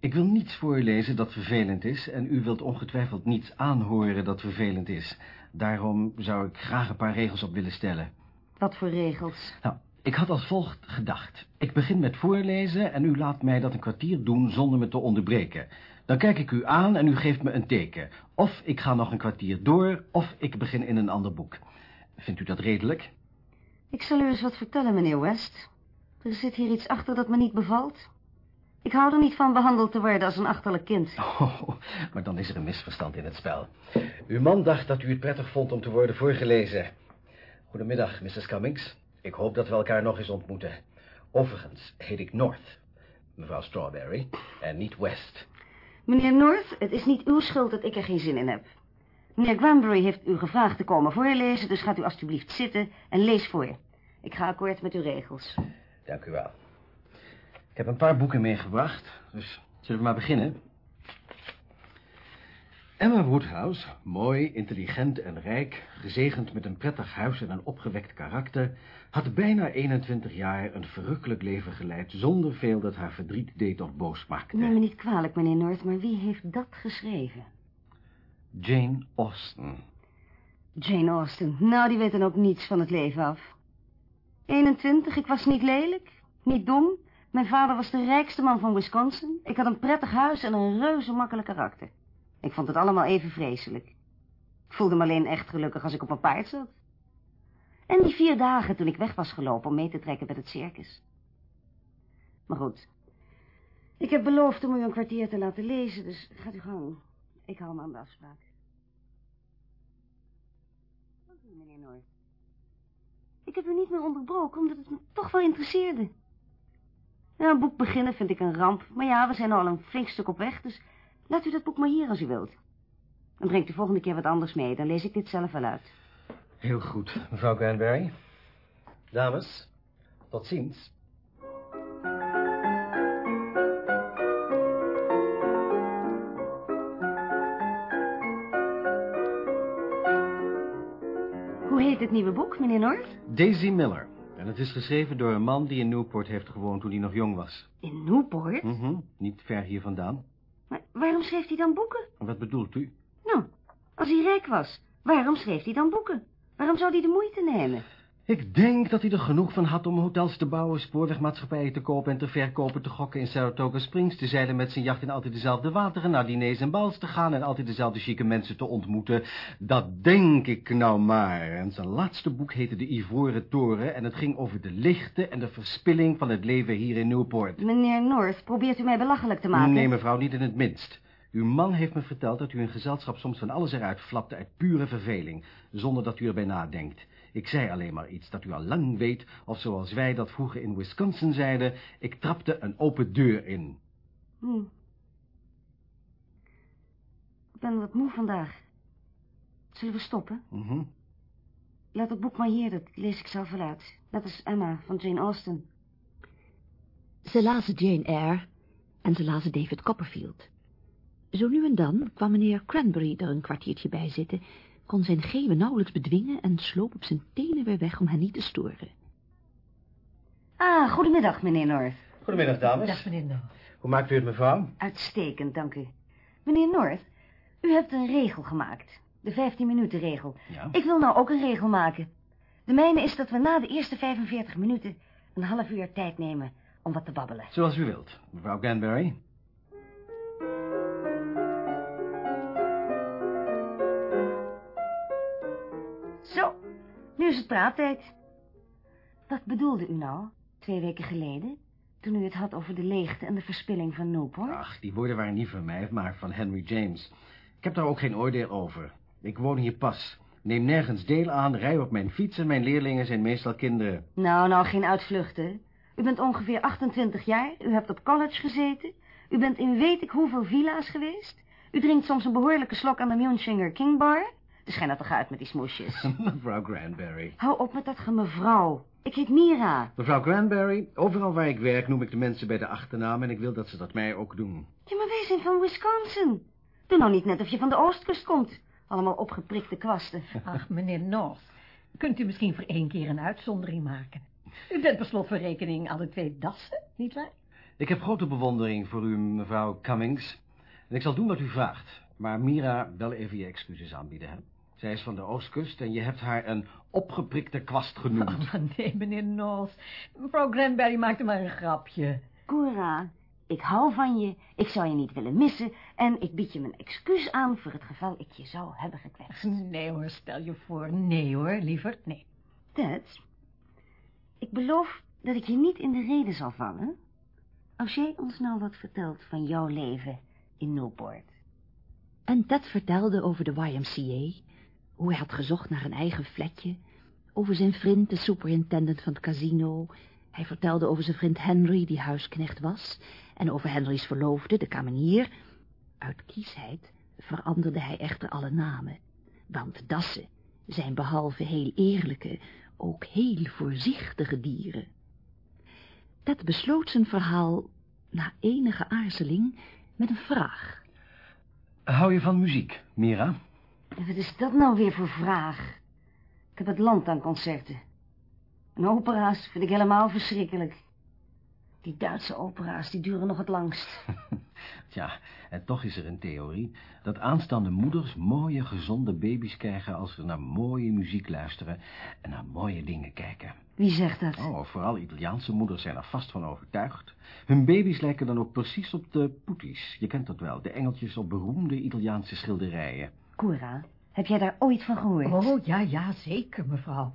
ik wil niets voorlezen dat vervelend is... en u wilt ongetwijfeld niets aanhoren dat vervelend is. Daarom zou ik graag een paar regels op willen stellen. Wat voor regels? Nou, ik had als volgt gedacht. Ik begin met voorlezen en u laat mij dat een kwartier doen zonder me te onderbreken. Dan kijk ik u aan en u geeft me een teken. Of ik ga nog een kwartier door, of ik begin in een ander boek. Vindt u dat redelijk? Ik zal u eens wat vertellen, meneer West. Er zit hier iets achter dat me niet bevalt. Ik hou er niet van behandeld te worden als een achterlijk kind. [laughs] Oh, maar dan is er een misverstand in het spel. Uw man dacht dat u het prettig vond om te worden voorgelezen. Goedemiddag, Mrs. Cummings. Ik hoop dat we elkaar nog eens ontmoeten. Overigens heet ik North, mevrouw Strawberry, en niet West. Meneer North, het is niet uw schuld dat ik er geen zin in heb. Meneer Granbury heeft u gevraagd te komen voorlezen, dus gaat u alstublieft zitten en lees voor. Ik ga akkoord met uw regels. Dank u wel. Ik heb een paar boeken meegebracht, dus zullen we maar beginnen? Emma Woodhouse, mooi, intelligent en rijk, gezegend met een prettig huis en een opgewekt karakter, had bijna 21 jaar een verrukkelijk leven geleid, zonder veel dat haar verdriet deed of boos maakte. Neem me niet kwalijk, meneer North, maar wie heeft dat geschreven? Jane Austen. Jane Austen. Nou, die weet dan ook niets van het leven af. 21, ik was niet lelijk, niet dom. Mijn vader was de rijkste man van Wisconsin. Ik had een prettig huis en een reuze makkelijk karakter. Ik vond het allemaal even vreselijk. Ik voelde me alleen echt gelukkig als ik op een paard zat. En die vier dagen toen ik weg was gelopen om mee te trekken met het circus. Maar goed. Ik heb beloofd om u een kwartier te laten lezen, dus gaat u gang. Ik hou me aan de afspraak. Wat u, meneer Noord? Ik heb u niet meer onderbroken, omdat het me toch wel interesseerde. Ja, een boek beginnen vind ik een ramp. Maar ja, we zijn al een flink stuk op weg, dus laat u dat boek maar hier als u wilt. En brengt de volgende keer wat anders mee, dan lees ik dit zelf wel uit. Heel goed, mevrouw Granberry. Dames, tot ziens. Hoe heet het nieuwe boek, meneer North? Daisy Miller. En het is geschreven door een man die in Newport heeft gewoond toen hij nog jong was. In Newport? Mhm, niet ver hier vandaan. Maar waarom schreef hij dan boeken? Wat bedoelt u? Nou, als hij rijk was, waarom schreef hij dan boeken? Waarom zou hij de moeite nemen? Ik denk dat hij er genoeg van had om hotels te bouwen, spoorwegmaatschappijen te kopen en te verkopen, te gokken in Saratoga Springs, te zeilen met zijn jacht in altijd dezelfde wateren, naar diners en bals te gaan en altijd dezelfde chique mensen te ontmoeten. Dat denk ik nou maar. En zijn laatste boek heette De Ivoren Toren en het ging over de lichte en de verspilling van het leven hier in Newport. Meneer North, probeert u mij belachelijk te maken? Nee, mevrouw, niet in het minst. Uw man heeft me verteld dat u in gezelschap soms van alles eruit flapte uit pure verveling, zonder dat u erbij nadenkt. Ik zei alleen maar iets dat u al lang weet, of zoals wij dat vroeger in Wisconsin zeiden, ik trapte een open deur in. Hm. Ik ben wat moe vandaag. Zullen we stoppen? Mhm. Laat het boek maar hier, dat lees ik zelf wel uit. Dat is Emma van Jane Austen. Ze lazen Jane Eyre en ze lazen David Copperfield. Zo nu en dan kwam meneer Cranberry er een kwartiertje bij zitten, kon zijn geeuwen nauwelijks bedwingen en sloop op zijn tenen weer weg om hen niet te storen. Ah, goedemiddag, meneer North. Goedemiddag, dames. Dag, meneer North. Hoe maakt u het, mevrouw? Uitstekend, dank u. Meneer North, u hebt een regel gemaakt. De 15-minuten-regel. Ja. Ik wil nou ook een regel maken. De mijne is dat we na de eerste 45 minuten een half uur tijd nemen om wat te babbelen. Zoals u wilt, mevrouw Granberry. Nu is het praattijd. Wat bedoelde u nou, twee weken geleden, toen u het had over de leegte en de verspilling van Newport? Ach, die woorden waren niet van mij, maar van Henry James. Ik heb daar ook geen oordeel over. Ik woon hier pas. Neem nergens deel aan, rij op mijn fiets en mijn leerlingen zijn meestal kinderen. Nou, nou, geen uitvluchten. U bent ongeveer 28 jaar, u hebt op college gezeten, u bent in weet ik hoeveel villa's geweest, u drinkt soms een behoorlijke slok aan de Münchinger King Bar. Schijn dat toch uit met die smoesjes. [laughs] mevrouw Granberry. Hou op met dat gemevrouw. Ik heet Mira. Mevrouw Granberry, overal waar ik werk noem ik de mensen bij de achternaam en ik wil dat ze dat mij ook doen. Ja, maar wij zijn van Wisconsin. Doe nou niet net of je van de oostkust komt. Allemaal opgeprikte kwasten. Ach, meneer North, kunt u misschien voor één keer een uitzondering maken? U bent per slot van rekening alle twee dassen, nietwaar? Ik heb grote bewondering voor u, mevrouw Cummings. En ik zal doen wat u vraagt. Maar Mira, wel even je excuses aanbieden, hè? Zij is van de oostkust en je hebt haar een opgeprikte kwast genoemd. Oh, nee, meneer North. Mevrouw Granberry maakte maar een grapje. Cora, ik hou van je, ik zou je niet willen missen... en ik bied je mijn excuus aan voor het geval ik je zou hebben gekwetst. Nee hoor, stel je voor. Nee hoor, liever, nee. Ted, ik beloof dat ik je niet in de reden zal vallen... als jij ons nou wat vertelt van jouw leven in Newport. En Ted vertelde over de YMCA, hoe hij had gezocht naar een eigen flatje, over zijn vriend, de superintendent van het casino. Hij vertelde over zijn vriend Henry, die huisknecht was, en over Henry's verloofde, de kamenier. Uit kiesheid veranderde hij echter alle namen, want dassen zijn behalve heel eerlijke, ook heel voorzichtige dieren. Ted besloot zijn verhaal, na enige aarzeling, met een vraag. Hou je van muziek, Mira? Wat is dat nou weer voor vraag? Ik heb het land aan concerten. En opera's vind ik helemaal verschrikkelijk. Die Duitse opera's, die duren nog het langst. [laughs] Tja, en toch is er een theorie dat aanstaande moeders mooie, gezonde baby's krijgen als ze naar mooie muziek luisteren en naar mooie dingen kijken. Wie zegt dat? Oh, vooral Italiaanse moeders zijn er vast van overtuigd. Hun baby's lijken dan ook precies op de poeties. Je kent dat wel, de engeltjes op beroemde Italiaanse schilderijen. Cora, heb jij daar ooit van gehoord? Oh, ja, ja, zeker, mevrouw.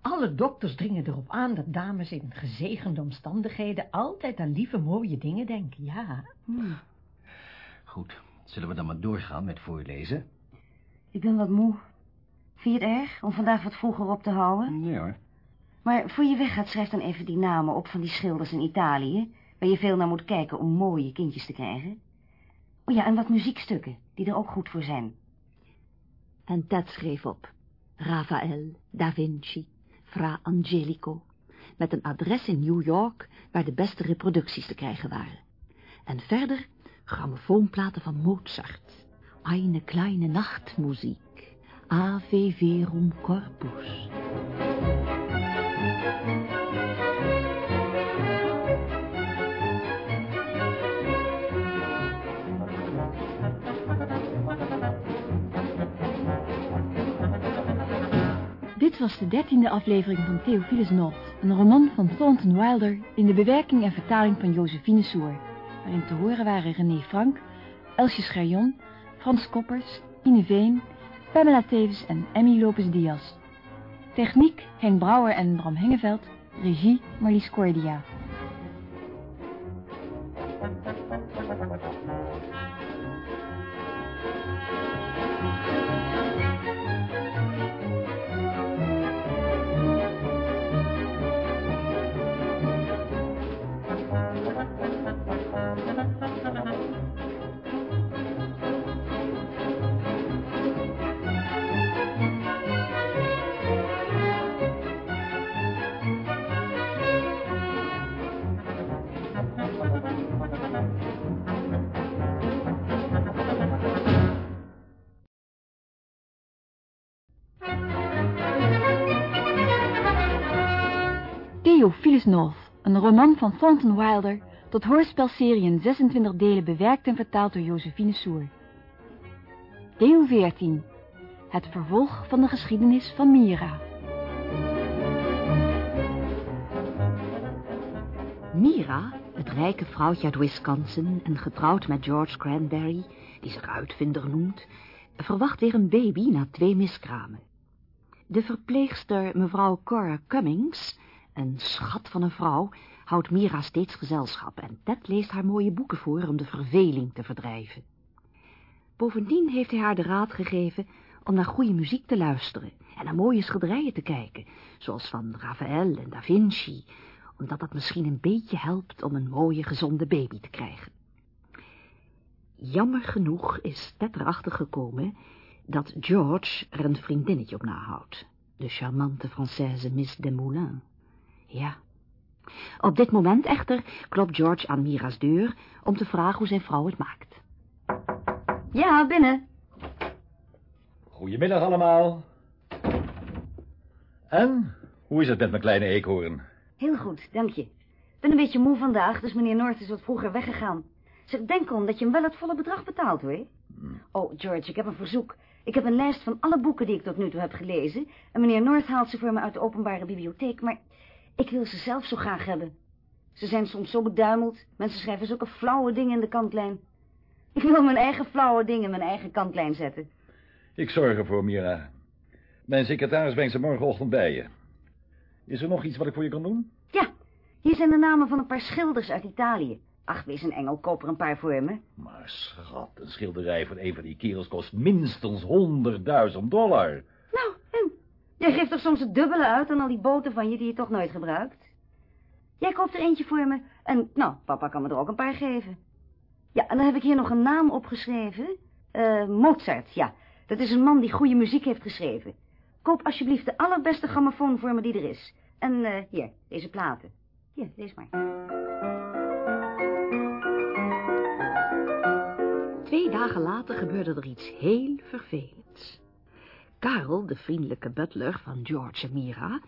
Alle dokters dringen erop aan dat dames in gezegende omstandigheden altijd aan lieve mooie dingen denken, ja. Hm. Goed, zullen we dan maar doorgaan met voorlezen? Ik ben wat moe. Vind je het erg om vandaag wat vroeger op te houden? Nee hoor. Maar voor je weggaat, schrijf dan even die namen op van die schilders in Italië... waar je veel naar moet kijken om mooie kindjes te krijgen. Oh ja, en wat muziekstukken, die er ook goed voor zijn. En Ted schreef op. Raphaël, Da Vinci, Fra Angelico. Met een adres in New York waar de beste reproducties te krijgen waren. En verder grammofoonplaten van Mozart. Eine kleine Nachtmuziek. Ave verum corpus. Dit was de dertiende aflevering van Theophilus North, een roman van Thornton Wilder in de bewerking en vertaling van Josephine Soer, waarin te horen waren René Frank, Elsje Scherjon, Frans Koppers, Ine Veen, Pamela Tevens en Emmy Lopez Diaz. Techniek Henk Brouwer en Bram Hengeveld, regie Marlies Cordia. North, een roman van Thornton Wilder, tot hoorspelserie in 26 delen bewerkt en vertaald door Josephine Soer. Deel 14. Het vervolg van de geschiedenis van Mira. Mira, het rijke vrouwtje uit Wisconsin en getrouwd met George Cranberry, die zich uitvinder noemt, verwacht weer een baby na twee miskramen. De verpleegster mevrouw Cora Cummings, een schat van een vrouw, houdt Mira steeds gezelschap en Ted leest haar mooie boeken voor om de verveling te verdrijven. Bovendien heeft hij haar de raad gegeven om naar goede muziek te luisteren en naar mooie schilderijen te kijken, zoals van Raphaël en Da Vinci, omdat dat misschien een beetje helpt om een mooie, gezonde baby te krijgen. Jammer genoeg is Ted erachter gekomen dat George er een vriendinnetje op nahoudt, de charmante Française Miss Desmoulins. Ja. Op dit moment echter klopt George aan Mira's deur om te vragen hoe zijn vrouw het maakt. Ja, binnen. Goedemiddag allemaal. En, hoe is het met mijn kleine eekhoorn? Heel goed, dank je. Ik ben een beetje moe vandaag, dus meneer North is wat vroeger weggegaan. Zeg, denk om dat je hem wel het volle bedrag betaalt, hoor. Oh, George, ik heb een verzoek. Ik heb een lijst van alle boeken die ik tot nu toe heb gelezen... en meneer North haalt ze voor me uit de openbare bibliotheek... maar ik wil ze zelf zo graag hebben. Ze zijn soms zo beduimeld. Mensen schrijven zulke flauwe dingen in de kantlijn. Ik wil mijn eigen flauwe dingen in mijn eigen kantlijn zetten. Ik zorg ervoor, Mira. Mijn secretaris brengt ze morgenochtend bij je. Is er nog iets wat ik voor je kan doen? Ja, hier zijn de namen van een paar schilders uit Italië. Ach, wees een engel, koop er een paar voor me. Maar schat, een schilderij van een van die kerels kost minstens honderdduizend dollar. Jij geeft toch soms het dubbele uit aan al die boten van je die je toch nooit gebruikt? Jij koopt er eentje voor me en, nou, papa kan me er ook een paar geven. Ja, en dan heb ik hier nog een naam opgeschreven. Eh, Mozart, ja. Dat is een man die goede muziek heeft geschreven. Koop alsjeblieft de allerbeste grammofoon voor me die er is. En eh, hier, deze platen. Hier, lees maar. Twee dagen later gebeurde er iets heel vervelends. Karel, de vriendelijke butler van George en Mira,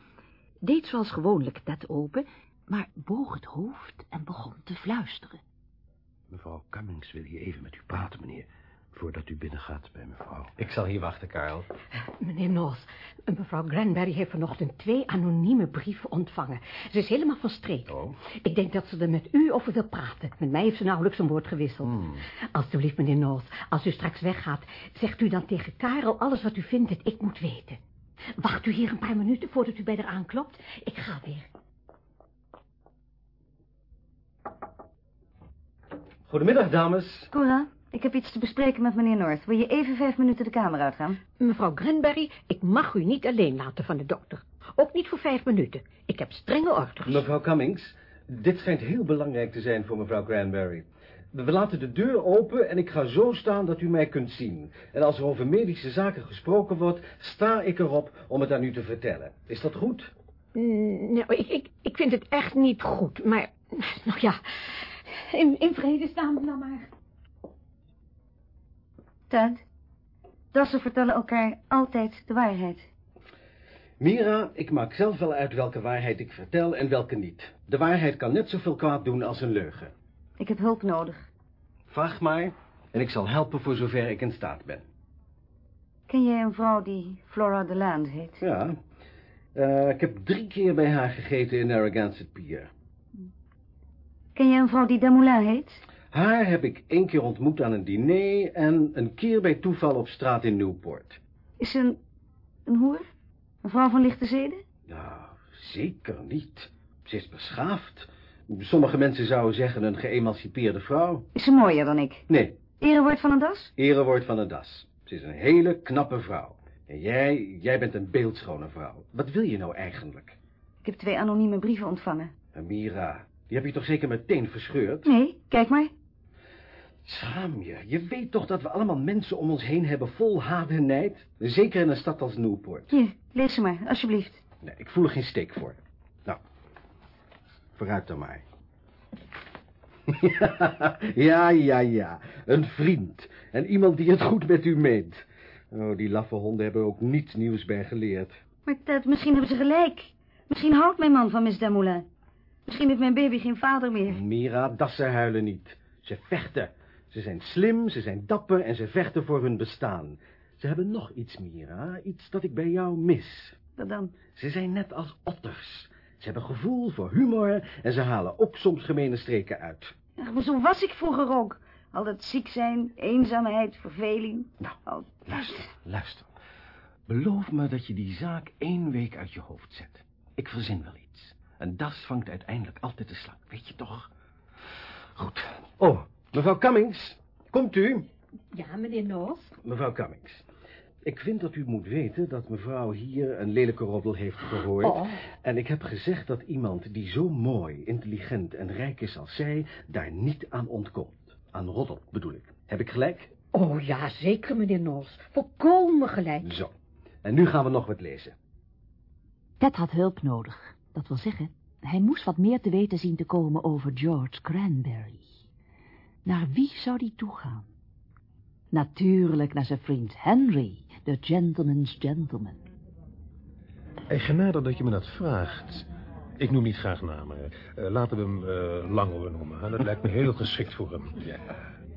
deed zoals gewoonlijk Ted open, maar boog het hoofd en begon te fluisteren. Mevrouw Cummings wil hier even met u praten, meneer. Voordat u binnengaat bij mevrouw. Ik zal hier wachten, Karel. Meneer North, mevrouw Granberry heeft vanochtend twee anonieme brieven ontvangen. Ze is helemaal van streek. Oh. Ik denk dat ze er met u over wil praten. Met mij heeft ze nauwelijks een woord gewisseld. Hmm. Alsjeblieft, meneer North, als u straks weggaat, zegt u dan tegen Karel alles wat u vindt dat ik moet weten. Wacht u hier een paar minuten voordat u bij haar aanklopt. Ik ga weer. Goedemiddag, dames. Cora, ik heb iets te bespreken met meneer North. Wil je even vijf minuten de kamer uitgaan? Mevrouw Granberry, ik mag u niet alleen laten van de dokter. Ook niet voor vijf minuten. Ik heb strenge orders. Mevrouw Cummings, dit schijnt heel belangrijk te zijn voor mevrouw Granberry. We laten de deur open en ik ga zo staan dat u mij kunt zien. En als er over medische zaken gesproken wordt, sta ik erop om het aan u te vertellen. Is dat goed? Mm, Nou, ik, ik, ik vind het echt niet goed, maar... Nou ja, in, in vredesnaam dan maar. Ted, dassen vertellen elkaar altijd de waarheid. Mira, ik maak zelf wel uit welke waarheid ik vertel en welke niet. De waarheid kan net zoveel kwaad doen als een leugen. Ik heb hulp nodig. Vraag maar en ik zal helpen voor zover ik in staat ben. Ken jij een vrouw die Flora Deland heet? Ja, eh, ik heb drie keer bij haar gegeten in Narragansett Pier. Ken jij een vrouw die Damoulin heet? Haar heb ik één keer ontmoet aan een diner en een keer bij toeval op straat in Newport. Is ze een, een hoer? Een vrouw van lichte zeden? Nou, zeker niet. Ze is beschaafd. Sommige mensen zouden zeggen een geëmancipeerde vrouw. Is ze mooier dan ik? Nee, Erewoord van een das? erewoord van een das. Ze is een hele knappe vrouw. En jij, jij bent een beeldschone vrouw. Wat wil je nou eigenlijk? Ik heb twee anonieme brieven ontvangen. Amira, die heb je toch zeker meteen verscheurd? Nee, kijk maar. Schaam je. Je weet toch dat we allemaal mensen om ons heen hebben vol haat en nijd? Zeker in een stad als Newport. Hier, lees ze maar, alsjeblieft. Nee, ik voel er geen steek voor. Nou, vooruit dan maar. [laughs] ja, ja, ja. Een vriend. En iemand die het goed met u meent. Oh, die laffe honden hebben ook niets nieuws bij geleerd. Maar Ted, misschien hebben ze gelijk. Misschien houdt mijn man van Miss Damoulin. Misschien heeft mijn baby geen vader meer. Mira, dassen huilen niet. Ze vechten. Ze zijn slim, ze zijn dapper en ze vechten voor hun bestaan. Ze hebben nog iets, Mira. Iets dat ik bij jou mis. Wat dan? Ze zijn net als otters. Ze hebben gevoel voor humor en ze halen ook soms gemene streken uit. Ach, maar zo was ik vroeger ook. Al dat ziek zijn, eenzaamheid, verveling. Nou, Al... luister, luister. Beloof me dat je die zaak één week uit je hoofd zet. Ik verzin wel iets. Een das vangt uiteindelijk altijd de slang, weet je toch? Goed. Oh, mevrouw Cummings, komt u? Ja, meneer Noos. Mevrouw Cummings, ik vind dat u moet weten dat mevrouw hier een lelijke roddel heeft gehoord. Oh. En ik heb gezegd dat iemand die zo mooi, intelligent en rijk is als zij, daar niet aan ontkomt. Aan roddel, bedoel ik. Heb ik gelijk? Oh ja, zeker, meneer Noos. Volkomen gelijk. Zo. En nu gaan we nog wat lezen. Ted had hulp nodig. Dat wil zeggen, hij moest wat meer te weten zien te komen over George Cranberry. Naar wie zou die toegaan? Natuurlijk naar zijn vriend Henry, de gentleman's gentleman. Eigenaardig dat je me dat vraagt. Ik noem niet graag namen. Eh, laten we hem eh, Langoor noemen. hè. Dat lijkt me heel geschikt voor hem.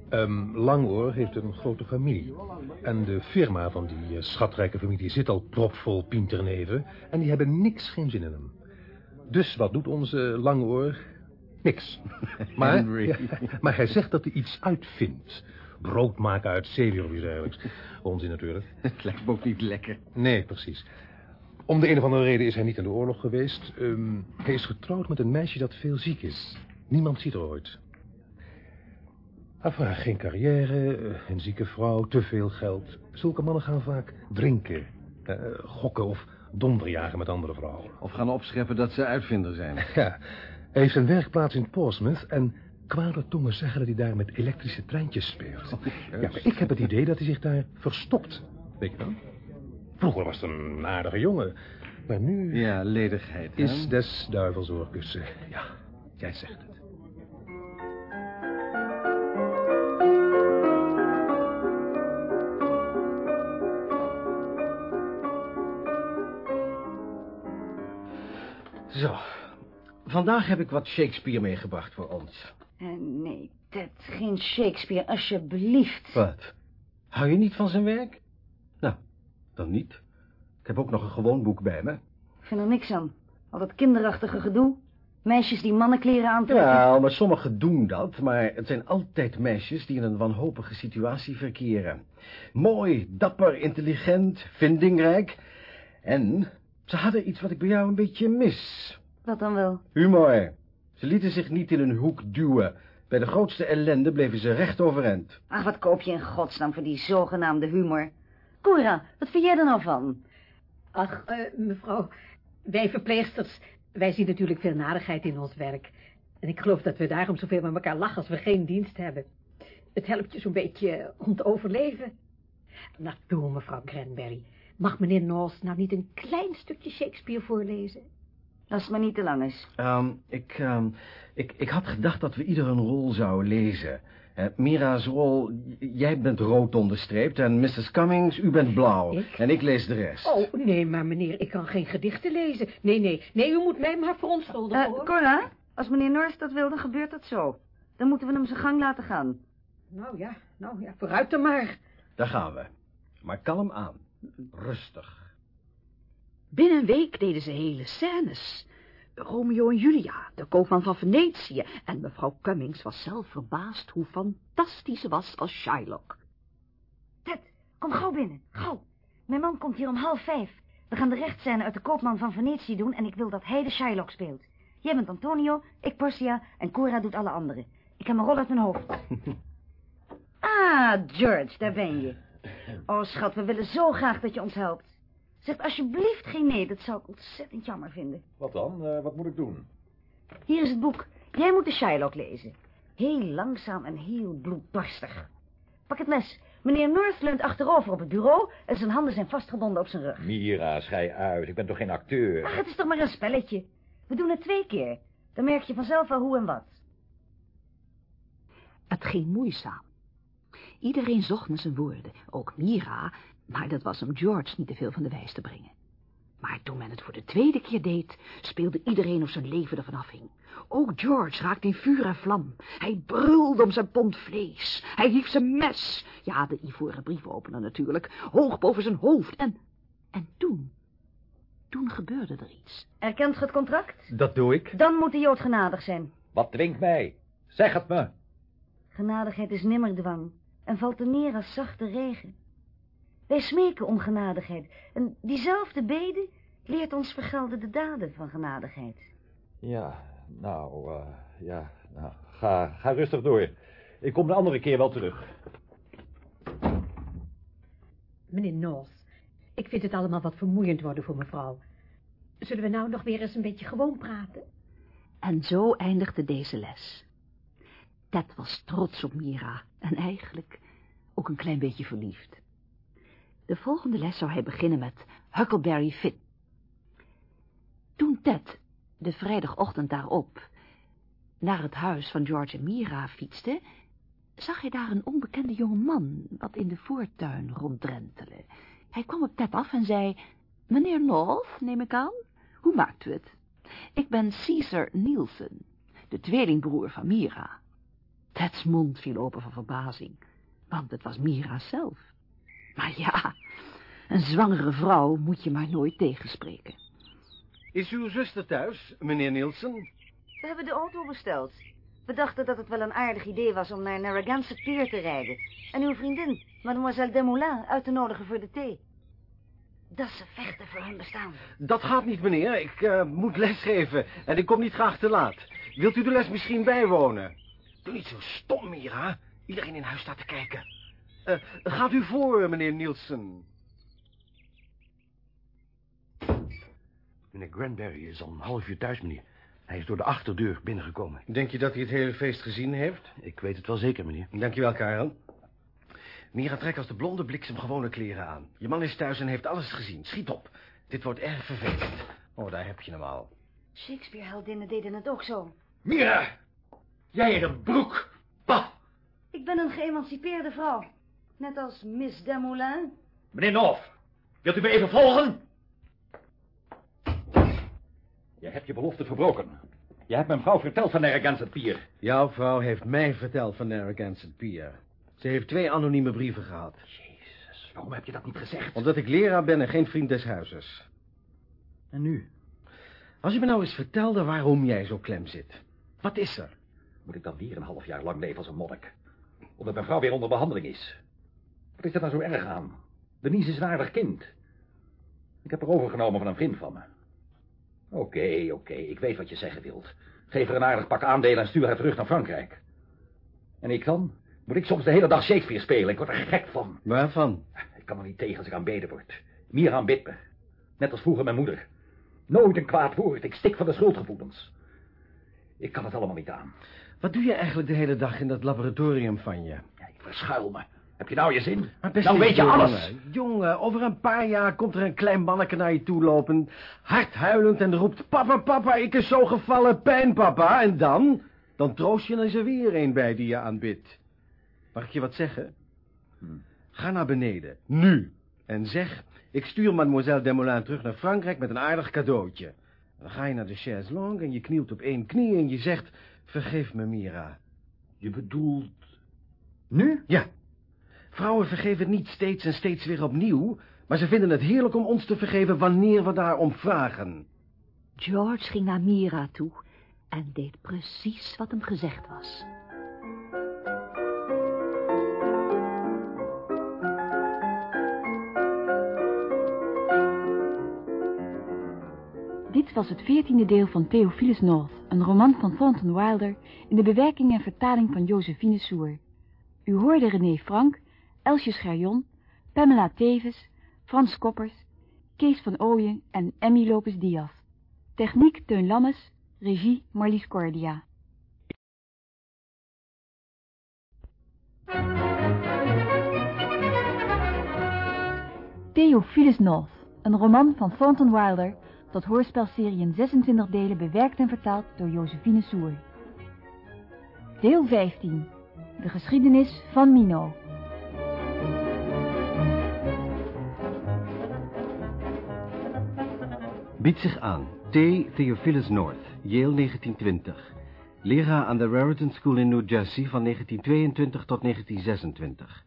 Ehm, Langoor heeft een grote familie. En de firma van die eh, schatrijke familie zit al propvol pinterneven. En die hebben niks geen zin in hem. Dus wat doet onze Langoor? Niks. [laughs] Maar, [laughs] maar hij zegt dat hij iets uitvindt. Brood maken uit zeewier of iets dergelijks. Onzin natuurlijk. [laughs] Het lijkt me ook niet lekker. Nee, precies. Om de een of andere reden is hij niet in de oorlog geweest. Ehm, hij is getrouwd met een meisje dat veel ziek is. Niemand ziet er ooit. Enfin, geen carrière, eh, een zieke vrouw, te veel geld. Zulke mannen gaan vaak drinken, eh, gokken of donderjagen met andere vrouwen. Of gaan opscheppen dat ze uitvinder zijn. Ja, hij heeft zijn werkplaats in Portsmouth en kwade tongen zeggen dat hij daar met elektrische treintjes speelt. Ja, maar ik heb het idee dat hij zich daar verstopt. Weet je wel? Vroeger was het een aardige jongen, maar nu Ja, ledigheid. hè? is des duivels oorkussen. Ja, jij zegt het. Zo. Vandaag heb ik wat Shakespeare meegebracht voor ons. Eh, nee, Ted, geen Shakespeare, alsjeblieft. Wat? Hou je niet van zijn werk? Nou, dan niet. Ik heb ook nog een gewoon boek bij me. Ik vind er niks aan. Al dat kinderachtige gedoe. Meisjes die mannenkleren aantrekken. Ja, maar sommigen doen dat, maar het zijn altijd meisjes die in een wanhopige situatie verkeren. Mooi, dapper, intelligent, vindingrijk. En ze hadden iets wat ik bij jou een beetje mis. Wat dan wel? Humor. Ze lieten zich niet in een hoek duwen. Bij de grootste ellende bleven ze recht overeind. Ach, wat koop je in godsnaam voor die zogenaamde humor? Cora, wat vind jij er nou van? Ach, eh, mevrouw, Wij verpleegsters, wij zien natuurlijk veel nadigheid in ons werk. En ik geloof dat we daarom zoveel met elkaar lachen als we geen dienst hebben. Het helpt je zo'n beetje om te overleven. Nou, toe, mevrouw Granberry. Mag meneer North nou niet een klein stukje Shakespeare voorlezen? Als het maar niet te lang is. Ehm, ik, ehm, ik, ik had gedacht dat we ieder een rol zouden lezen. Eh, Mira's rol, jij bent rood onderstreept en Mrs. Cummings, u bent blauw. Ik? En ik lees de rest. Oh, nee, maar meneer, ik kan geen gedichten lezen. Nee, nee, nee, u moet mij maar verontschuldigen, Eh, hoor. Cora, als meneer Norris dat wil, dan gebeurt dat zo. Dan moeten we hem zijn gang laten gaan. Nou ja, nou ja, vooruit dan maar. Daar gaan we. Maar kalm aan. Rustig. Binnen een week deden ze hele scènes. Romeo en Julia, de koopman van Venetië. En mevrouw Cummings was zelf verbaasd hoe fantastisch ze was als Shylock. Ted, kom gauw binnen. Gauw. Mijn man komt hier om half vijf. We gaan de rechtscène uit de koopman van Venetië doen... en ik wil dat hij de Shylock speelt. Jij bent Antonio, ik Portia en Cora doet alle anderen. Ik heb mijn rol uit mijn hoofd. [laughs] Ah, George, daar ben je. Oh, schat, we willen zo graag dat je ons helpt. Zeg alsjeblieft geen nee, dat zou ik ontzettend jammer vinden. Wat dan? Eh, wat moet ik doen? Hier is het boek. Jij moet de Shylock lezen. Heel langzaam en heel bloeddorstig. Pak het mes. Meneer North leunt achterover op het bureau... en zijn handen zijn vastgebonden op zijn rug. Mira, schei uit. Ik ben toch geen acteur? Ach, het is toch maar een spelletje. We doen het twee keer. Dan merk je vanzelf wel hoe en wat. Het ging moeizaam. Iedereen zocht naar zijn woorden, ook Mira, maar dat was om George niet te veel van de wijs te brengen. Maar toen men het voor de tweede keer deed, speelde iedereen of zijn leven ervan afhing. Ook George raakte in vuur en vlam. Hij brulde om zijn pond vlees. Hij hief zijn mes, ja, de ivoren briefopener natuurlijk, hoog boven zijn hoofd. En, en toen, toen gebeurde er iets. Erkent ge het contract? Dat doe ik. Dan moet de Jood genadig zijn. Wat dwingt mij? Zeg het me. Genadigheid is nimmer dwang en valt er neer als zachte regen. Wij smeken om genadigheid en diezelfde bede leert ons vergelden de daden van genadigheid. Ja, nou, eh, ja, nou, ga, ga rustig door. Ik kom de andere keer wel terug. Meneer North, ik vind het allemaal wat vermoeiend worden voor mevrouw. Zullen we nou nog weer eens een beetje gewoon praten? En zo eindigde deze les. Ted was trots op Mira en eigenlijk ook een klein beetje verliefd. De volgende les zou hij beginnen met Huckleberry Finn. Toen Ted de vrijdagochtend daarop naar het huis van George en Mira fietste, zag hij daar een onbekende jonge man wat in de voortuin ronddrentelen. Hij kwam op Ted af en zei, meneer North, neem ik aan, hoe maakt u het? Ik ben Caesar Nielsen, de tweelingbroer van Mira. Ted's mond viel open van verbazing, want het was Mira zelf. Maar ja, een zwangere vrouw moet je maar nooit tegenspreken. Is uw zuster thuis, meneer Nielsen? We hebben de auto besteld. We dachten dat het wel een aardig idee was om naar Narragansett Pier te rijden. En uw vriendin, mademoiselle Desmoulins, uit te nodigen voor de thee. Dat ze vechten voor hun bestaan. Dat gaat niet, meneer. Ik eh, moet lesgeven en ik kom niet graag te laat. Wilt u de les misschien bijwonen? Doe niet zo stom, Mira. Iedereen in huis staat te kijken. Eh, gaat u voor, meneer Nielsen. Meneer Granberry is al een half uur thuis, meneer. Hij is door de achterdeur binnengekomen. Denk je dat hij het hele feest gezien heeft? Ik weet het wel zeker, meneer. Dankjewel, Karel. Mira, trek als de blonde bliksem gewone kleren aan. Je man is thuis en heeft alles gezien. Schiet op. Dit wordt erg vervelend. Oh, daar heb je hem al. Shakespeare-heldinnen deden het ook zo. Mira! Jij in een broek! Bah! Ik ben een geëmancipeerde vrouw. Net als Miss Desmoulins. Meneer North, wilt u me even volgen? Je hebt je belofte verbroken. Je hebt mijn vrouw verteld van Narragansett Pier. Jouw vrouw heeft mij verteld van Narragansett Pier. Ze heeft twee anonieme brieven gehad. Jezus, waarom heb je dat niet gezegd? Omdat ik leraar ben en geen vriend des huizes. En nu? Als je me nou eens vertelde waarom jij zo klem zit. Wat is er? Moet ik dan weer een half jaar lang leven als een monnik? Omdat mijn vrouw weer onder behandeling is. Wat is er nou zo erg aan? Denise is een aardig kind. Ik heb haar overgenomen van een vriend van me. Oké, oké, ik weet wat je zeggen wilt. Geef haar een aardig pak aandelen en stuur haar terug naar Frankrijk. En ik dan? Moet ik soms de hele dag Shakespeare spelen? Ik word er gek van. Waarvan? Ik kan er niet tegen als ik aanbeden word. Mira aanbidt me. Net als vroeger mijn moeder. Nooit een kwaad woord. Ik stik van de schuldgevoelens. Ik kan het allemaal niet aan. Wat doe je eigenlijk de hele dag in dat laboratorium van je? Ik verschuil me. Heb je nou je zin? Beste nou weet je jongen, alles. Jongen, over een paar jaar komt er een klein manneke naar je toe lopen, hardhuilend en roept, papa, papa, ik is zo gevallen, pijn, papa. En dan? Dan troost je er weer een bij die je aanbidt. Mag ik je wat zeggen? Ga naar beneden, nu, en zeg, ik stuur mademoiselle Desmoulins terug naar Frankrijk met een aardig cadeautje. Dan ga je naar de chaise longue en je knielt op één knie en je zegt, vergeef me, Mira. Je bedoelt... Nu? Ja. Vrouwen vergeven niet steeds en steeds weer opnieuw, maar ze vinden het heerlijk om ons te vergeven wanneer we daarom vragen. George ging naar Mira toe en deed precies wat hem gezegd was. Dit was het veertiende deel van Theophilus North, een roman van Thornton Wilder in de bewerking en vertaling van Josephine Soer. U hoorde René Frank, Elsje Scherjon, Pamela Teves, Frans Koppers, Kees van Ooyen en Emmy Lopez Diaz. Techniek Teun Lammes, regie Marlies Cordia. Theophilus North, een roman van Thornton Wilder, tot hoorspelserie in 26 delen bewerkt en vertaald door Josephine Soer. Deel 15. De geschiedenis van Mino. Biedt zich aan. T. Theophilus North, Yale 1920. Leraar aan de Raritan School in New Jersey van 1922 tot 1926.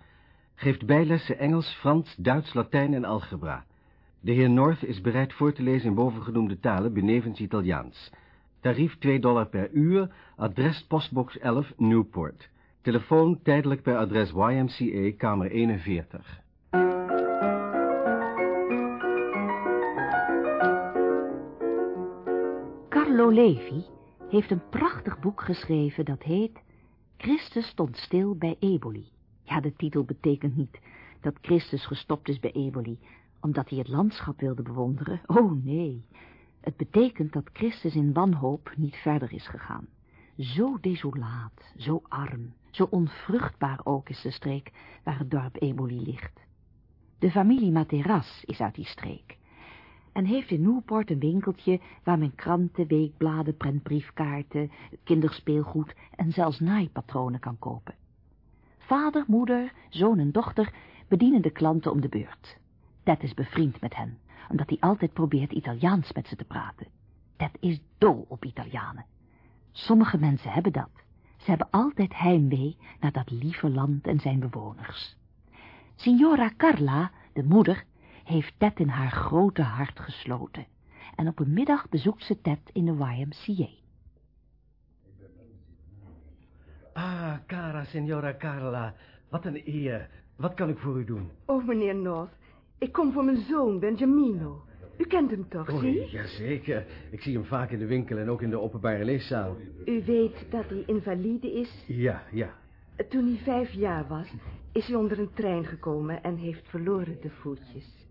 Geeft bijlessen Engels, Frans, Duits, Latijn en algebra. De heer North is bereid voor te lezen in bovengenoemde talen, benevens Italiaans. Tarief 2 dollar per uur, adres postbox 11, Newport. Telefoon tijdelijk per adres YMCA, kamer 41. Levi heeft een prachtig boek geschreven dat heet Christus stond stil bij Eboli. Ja, de titel betekent niet dat Christus gestopt is bij Eboli, omdat hij het landschap wilde bewonderen. Oh nee, het betekent dat Christus in wanhoop niet verder is gegaan. Zo desolaat, zo arm, zo onvruchtbaar ook is de streek waar het dorp Eboli ligt. De familie Materas is uit die streek en heeft in Newport een winkeltje waar men kranten, weekbladen, prentbriefkaarten, kinderspeelgoed en zelfs naaipatronen kan kopen. Vader, moeder, zoon en dochter bedienen de klanten om de beurt. Ted is bevriend met hen, omdat hij altijd probeert Italiaans met ze te praten. Ted is dol op Italianen. Sommige mensen hebben dat. Ze hebben altijd heimwee naar dat lieve land en zijn bewoners. Signora Carla, de moeder, heeft Ted in haar grote hart gesloten. En op een middag bezoekt ze Ted in de YMCA. Ah, cara signora Carla, wat een eer. Wat kan ik voor u doen? Oh, meneer North, ik kom voor mijn zoon, Benjamino. U kent hem toch, Oh, zie? jazeker. Ik zie hem vaak in de winkel en ook in de openbare leeszaal. U weet dat hij invalide is? Ja, ja. Toen hij vijf jaar was, is hij onder een trein gekomen en heeft verloren de voetjes.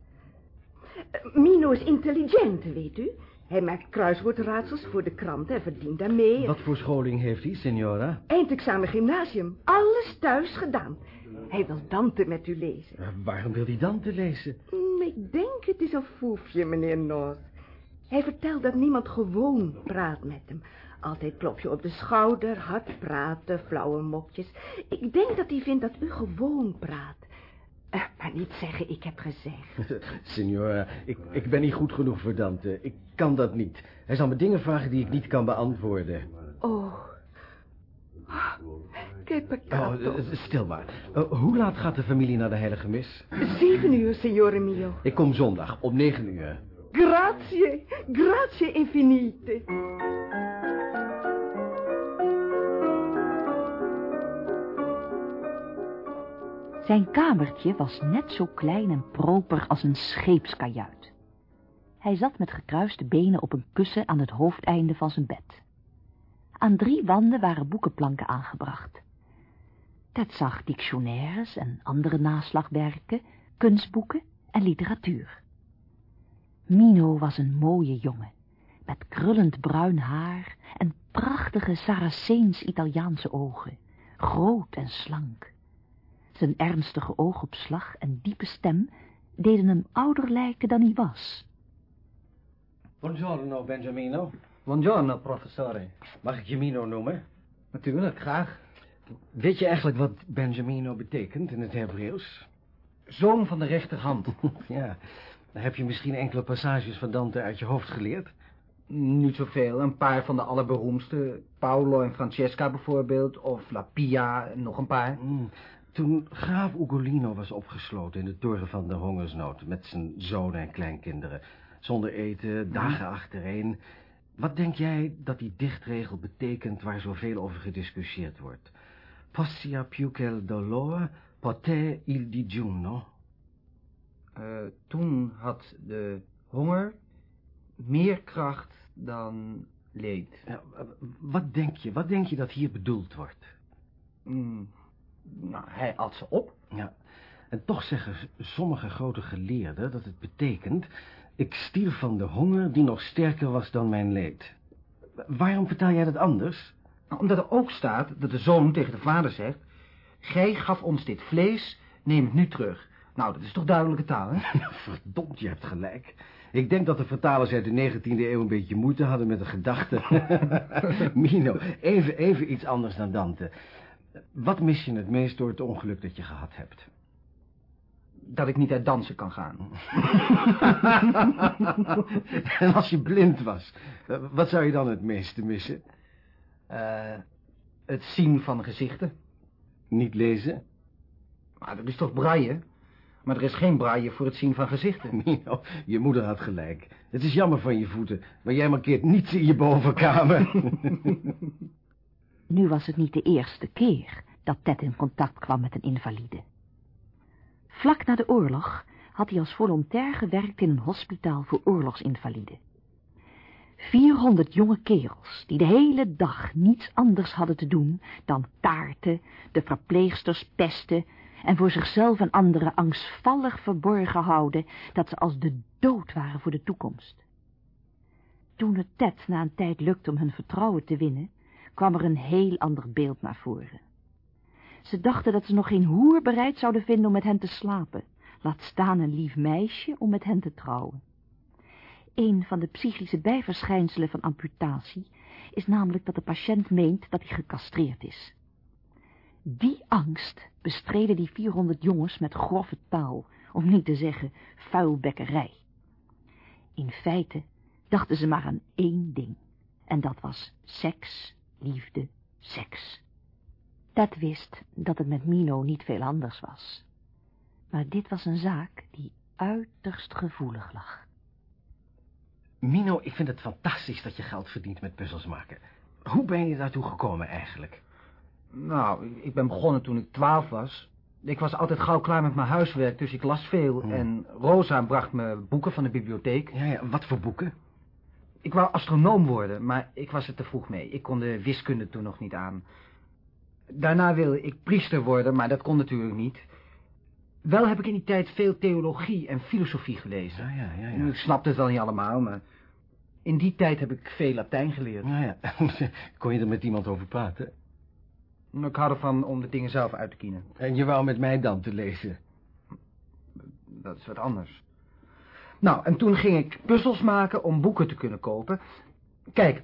Mino is intelligent, weet u. Hij maakt kruiswoordraadsels voor de kranten en verdient daarmee. Wat voor scholing heeft hij, signora? Eindexamen gymnasium. Alles thuis gedaan. Hij wil Dante met u lezen. Waarom wil hij dan te lezen? Mm, Ik denk het is een foefje, meneer North. Hij vertelt dat niemand gewoon praat met hem. Altijd klop je op de schouder, hard praten, flauwe mopjes. Ik denk dat hij vindt dat u gewoon praat. Eh, maar niet zeggen, ik heb gezegd. [laughs] signora, ik, ik ben niet goed genoeg voor Dante. Ik kan dat niet. Hij zal me dingen vragen die ik niet kan beantwoorden. Oh. Che Oh, peccato. eh, stil maar. Eh, hoe laat gaat de familie naar de Heilige Mis? Zeven uur, signore mio. Ik kom zondag, om negen uur. Grazie, grazie infinite. Zijn kamertje was net zo klein en proper als een scheepskajuit. Hij zat met gekruiste benen op een kussen aan het hoofdeinde van zijn bed. Aan drie wanden waren boekenplanken aangebracht. Ted zag dictionaires en andere naslagwerken, kunstboeken en literatuur. Mino was een mooie jongen. met krullend bruin haar en prachtige Saraceens-Italiaanse ogen, groot en slank. Zijn ernstige oogopslag en diepe stem deden hem ouder lijken dan hij was. Buongiorno, Benjamino. Buongiorno, professore. Mag ik je Mino noemen? Natuurlijk, graag. Weet je eigenlijk wat Benjamino betekent in het Hebreeuws? Zoon van de rechterhand. [laughs] ja, dan heb je misschien enkele passages van Dante uit je hoofd geleerd. Niet zoveel, een paar van de allerberoemdste. Paolo en Francesca bijvoorbeeld, of La Pia, nog een paar. Mm. Toen graaf Ugolino was opgesloten in de toren van de hongersnood... met zijn zonen en kleinkinderen, zonder eten, dagen achtereen... Wat denk jij dat die dichtregel betekent waar zoveel over gediscussieerd wordt? Possia più che il dolore, poté il digiuno. Uh, toen had de honger meer kracht dan leed. Ja, wat denk je, wat denk je dat hier bedoeld wordt? Mm, nou, hij at ze op. Ja, en toch zeggen sommige grote geleerden dat het betekent... ik stierf van de honger die nog sterker was dan mijn leed. Waarom vertel jij dat anders? Nou, omdat er ook staat dat de zoon tegen de vader zegt... Gij gaf ons dit vlees, neem het nu terug. Nou, dat is toch duidelijke taal, hè? [laughs] Verdomd, je hebt gelijk. Ik denk dat de vertalers uit de 19e eeuw een beetje moeite hadden met de gedachte. [laughs] Mino, even, even iets anders dan Dante. Wat mis je het meest door het ongeluk dat je gehad hebt? Dat ik niet uit dansen kan gaan. [laughs] en als je blind was, wat zou je dan het meeste missen? Uh, het zien van gezichten. Niet lezen? Maar dat is toch braille? Maar er is geen braille voor het zien van gezichten. [laughs] Je moeder had gelijk. Het is jammer van je voeten, maar jij markeert niets in je bovenkamer. [laughs] nu was het niet de eerste keer dat Ted in contact kwam met een invalide. Vlak na de oorlog had hij als volontair gewerkt in een hospitaal voor oorlogsinvaliden. 400 jonge kerels die de hele dag niets anders hadden te doen dan taarten, de verpleegsters pesten en voor zichzelf en anderen angstvallig verborgen houden dat ze als de dood waren voor de toekomst. Toen het Ted na een tijd lukte om hun vertrouwen te winnen, kwam er een heel ander beeld naar voren. Ze dachten dat ze nog geen hoer bereid zouden vinden om met hen te slapen, laat staan een lief meisje om met hen te trouwen. Een van de psychische bijverschijnselen van amputatie is namelijk dat de patiënt meent dat hij gecastreerd is. Die angst bestreden die 400 jongens met grove taal, om niet te zeggen vuilbekkerij. In feite dachten ze maar aan één ding, en dat was seks, liefde, seks. Ted wist dat het met Mino niet veel anders was. Maar dit was een zaak die uiterst gevoelig lag. Mino, ik vind het fantastisch dat je geld verdient met puzzels maken. Hoe ben je daartoe gekomen eigenlijk? Nou, ik ben begonnen toen ik twaalf was. Ik was altijd gauw klaar met mijn huiswerk, dus ik las veel. Hmm. En Rosa bracht me boeken van de bibliotheek. Ja, ja, wat voor boeken? Ik wou astronoom worden, maar ik was er te vroeg mee. Ik kon de wiskunde toen nog niet aan. Daarna wilde ik priester worden, maar dat kon natuurlijk niet. Wel heb ik in die tijd veel theologie en filosofie gelezen. Ja, ja, ja, ja. Ik snapte het wel niet allemaal, maar... In die tijd heb ik veel Latijn geleerd. Ja, ja. [laughs] Kon je er met iemand over praten? Ik hou ervan om de dingen zelf uit te kiezen. En je wou met mij dan te lezen? Dat is wat anders. Nou, en toen ging ik puzzels maken om boeken te kunnen kopen. Kijk,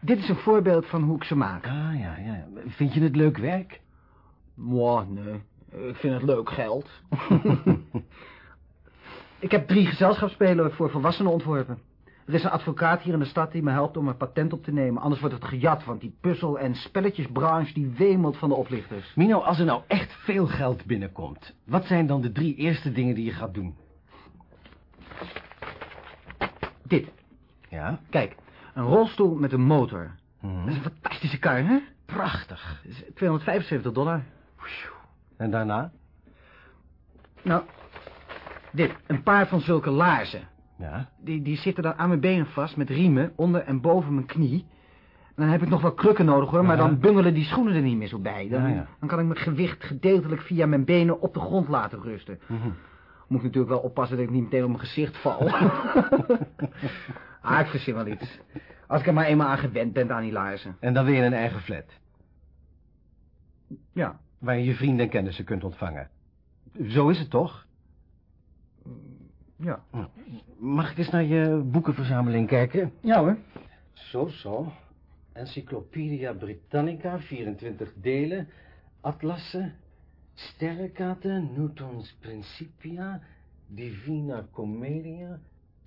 dit is een voorbeeld van hoe ik ze maak. Ah, ja, ja. Vind je het leuk werk? Mwah, nee. Ik vind het leuk geld. [laughs] ik heb drie gezelschapsspelen voor volwassenen ontworpen. Er is een advocaat hier in de stad die me helpt om een patent op te nemen. Anders wordt het gejat, want die puzzel- en spelletjesbranche die wemelt van de oplichters. Mino, als er nou echt veel geld binnenkomt, wat zijn dan de drie eerste dingen die je gaat doen? Dit. Ja? Kijk, een rolstoel met een motor. Mhm. Dat is een fantastische kar, hè? Prachtig. Dat is 275 dollar. En daarna? Nou, dit. Een paar van zulke laarzen. Ja? Die, die zitten dan aan mijn benen vast met riemen onder en boven mijn knie. Dan heb ik nog wel krukken nodig hoor, maar dan bungelen die schoenen er niet meer zo bij. Dan, Ja, ja. dan kan ik mijn gewicht gedeeltelijk via mijn benen op de grond laten rusten. Mhm. Moet natuurlijk wel oppassen dat ik niet meteen op mijn gezicht val. [laughs] [laughs] ah, ik verzin wel iets. Als ik er maar eenmaal aan gewend ben aan die laarzen. En dan weer een eigen flat. Ja. Waar je je vrienden en kennissen kunt ontvangen. Zo is het toch? Ja. Mag ik eens naar je boekenverzameling kijken? Ja hoor. Zo, zo. Encyclopedia Britannica, 24 delen. Atlassen. Sterrenkaarten, Newtons Principia. Divina Commedia.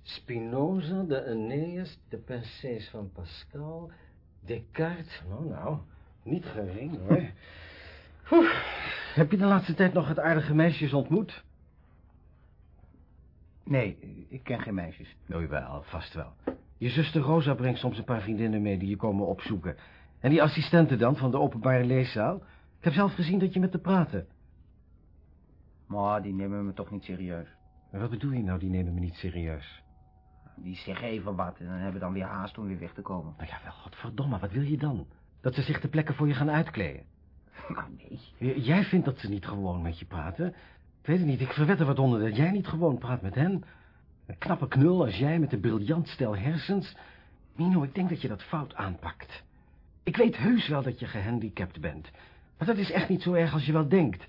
Spinoza, de Aeneas, de Pensées van Pascal. Descartes. Nou, nou. Niet gering, hoor. [laughs] Oeh, heb je de laatste tijd nog het aardige meisjes ontmoet? Nee, ik ken geen meisjes. Nou, wel, vast wel. Je zuster Rosa brengt soms een paar vriendinnen mee die je komen opzoeken. En die assistenten dan, van de openbare leeszaal? Ik heb zelf gezien dat je met te praten. Maar die nemen me toch niet serieus. Maar wat bedoel je nou, die nemen me niet serieus? Die zeggen even wat en dan hebben dan weer haast om weer weg te komen. Nou ja, wel, godverdomme, wat wil je dan? Dat ze zich de plekken voor je gaan uitkleden? [laughs] Nou, nee. J- Jij vindt dat ze niet gewoon met je praten? Ik weet het niet, ik verwed er wat onder dat jij niet gewoon praat met hen. Een knappe knul als jij met een briljant stel hersens. Mino, ik denk dat je dat fout aanpakt. Ik weet heus wel dat je gehandicapt bent. Maar dat is echt niet zo erg als je wel denkt.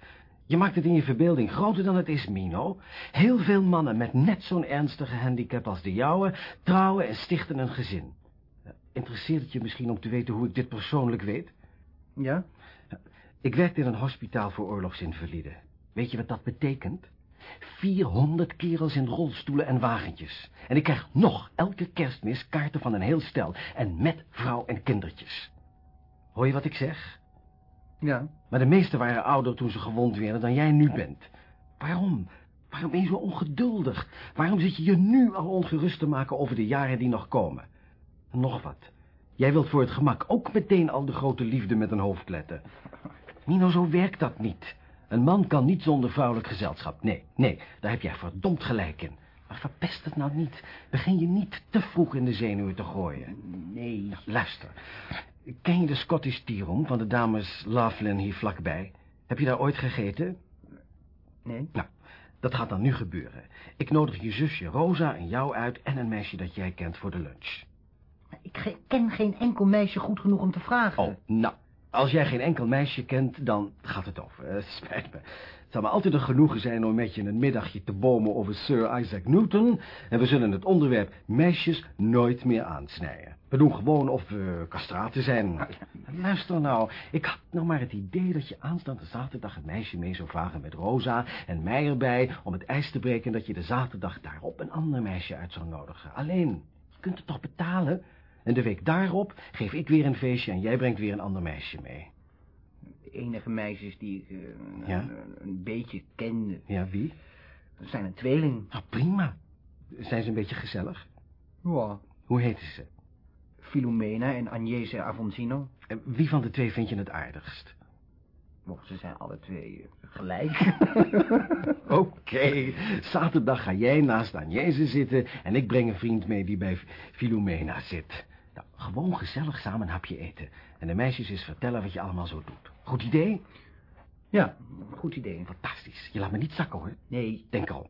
Je maakt het in je verbeelding groter dan het is, Mino. Heel veel mannen met net zo'n ernstige handicap als de jouwe... trouwen en stichten een gezin. Eh, Interesseert het je misschien om te weten hoe ik dit persoonlijk weet? Ja? Ik werkte in een hospitaal voor oorlogsinvaliden. Weet je wat dat betekent? 400 kerels in rolstoelen en wagentjes. En ik krijg nog elke kerstmis kaarten van een heel stel. En met vrouw en kindertjes. Hoor je wat ik zeg? Ja. Maar de meesten waren ouder toen ze gewond werden dan jij nu bent. Waarom? Waarom ben je zo ongeduldig? Waarom zit je je nu al ongerust te maken over de jaren die nog komen? En nog wat. Jij wilt voor het gemak ook meteen al de grote liefde met een hoofdletter. Nino, zo werkt dat niet. Een man kan niet zonder vrouwelijk gezelschap. Nee, nee, daar heb jij verdomd gelijk in. Maar verpest het nou niet. Begin je niet te vroeg in de zenuwen te gooien. Nee. Nou, luister. Ken je de Scottish Tea Room van de dames Laughlin hier vlakbij? Heb je daar ooit gegeten? Nee. Nou, dat gaat dan nu gebeuren. Ik nodig je zusje Rosa en jou uit en een meisje dat jij kent voor de lunch. Ik ken geen enkel meisje goed genoeg om te vragen. Oh, nou, als jij geen enkel meisje kent, dan gaat het over. Eh, spijt me. Het zal me altijd een genoegen zijn om met je een middagje te bomen over Sir Isaac Newton. En we zullen het onderwerp meisjes nooit meer aansnijden. We doen gewoon of we castraten zijn. Luister nou, ik had nog maar het idee dat je aanstaande zaterdag een meisje mee zou vragen met Rosa en mij erbij om het ijs te breken en dat je de zaterdag daarop een ander meisje uit zou nodigen. Alleen, je kunt het toch betalen? En de week daarop geef ik weer een feestje en jij brengt weer een ander meisje mee. Enige meisjes die ik eh, Ja? een, een beetje ken, Ja, wie? zijn een tweeling. Nou, prima. Zijn ze een beetje gezellig? Ja. Hoe heten ze? Filomena en Agnese Avonsino. En wie van de twee vind je het aardigst? Oh, ze zijn alle twee eh, gelijk. [laughs] [laughs] Oké, zaterdag ga jij naast Agnese zitten en ik breng een vriend mee die bij Filomena zit. Nou, gewoon gezellig samen een hapje eten. En de meisjes eens vertellen wat je allemaal zo doet. Goed idee? ja, goed idee. Fantastisch. Je laat me niet zakken hoor. Nee. Denk erom.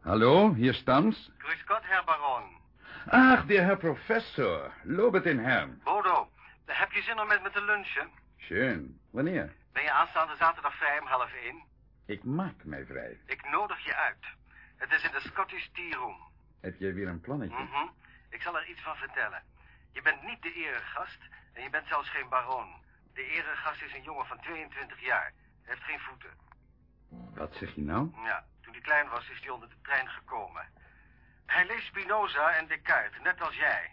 Hallo, hier Stams. Grüß Gott, Herr Baron. Ach, der Herr Professor. Lobet den Herrn. Bodo, heb je zin om met me te lunchen? Schön. Wanneer? Ben je aanstaande zaterdag vrij om half één? Ik maak mij vrij. Ik nodig je uit. Het is in de Scottish Tea Room. Heb jij weer een plannetje? Mhm. Ik zal er iets van vertellen. Je bent niet de eregast en je bent zelfs geen baron. De eregast is een jongen van 22 jaar. Hij heeft geen voeten. Wat zeg je nou? Ja, toen hij klein was is hij onder de trein gekomen. Hij leest Spinoza en Descartes, net als jij.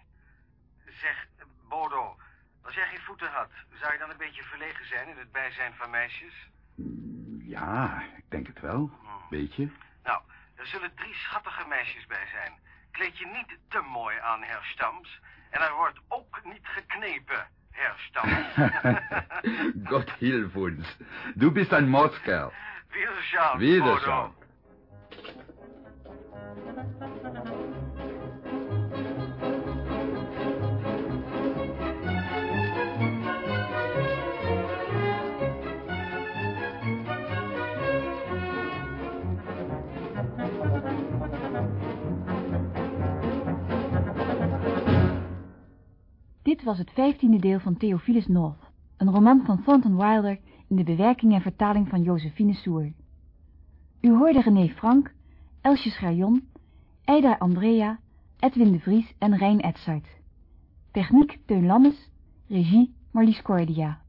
Zeg, Bodo, als jij geen voeten had, zou je dan een beetje verlegen zijn in het bijzijn van meisjes? Ja, ik denk het wel. Beetje. Nou, er zullen drie schattige meisjes bij zijn. Kleed je niet te mooi aan, heer Stams. En er wordt ook niet geknepen. Herstand. [laughs] Gott hilf uns. Du bist ein Mordskerl. Wiederschauen, Wiederschauen. Dit was het vijftiende deel van Theophilus North, een roman van Thornton Wilder in de bewerking en vertaling van Josephine Soer. U hoorde René Frank, Elsje Scherjon, Eida Andrea, Edwin de Vries en Rijn Edzard. Techniek Teun Lammes, regie Marlies Cordia.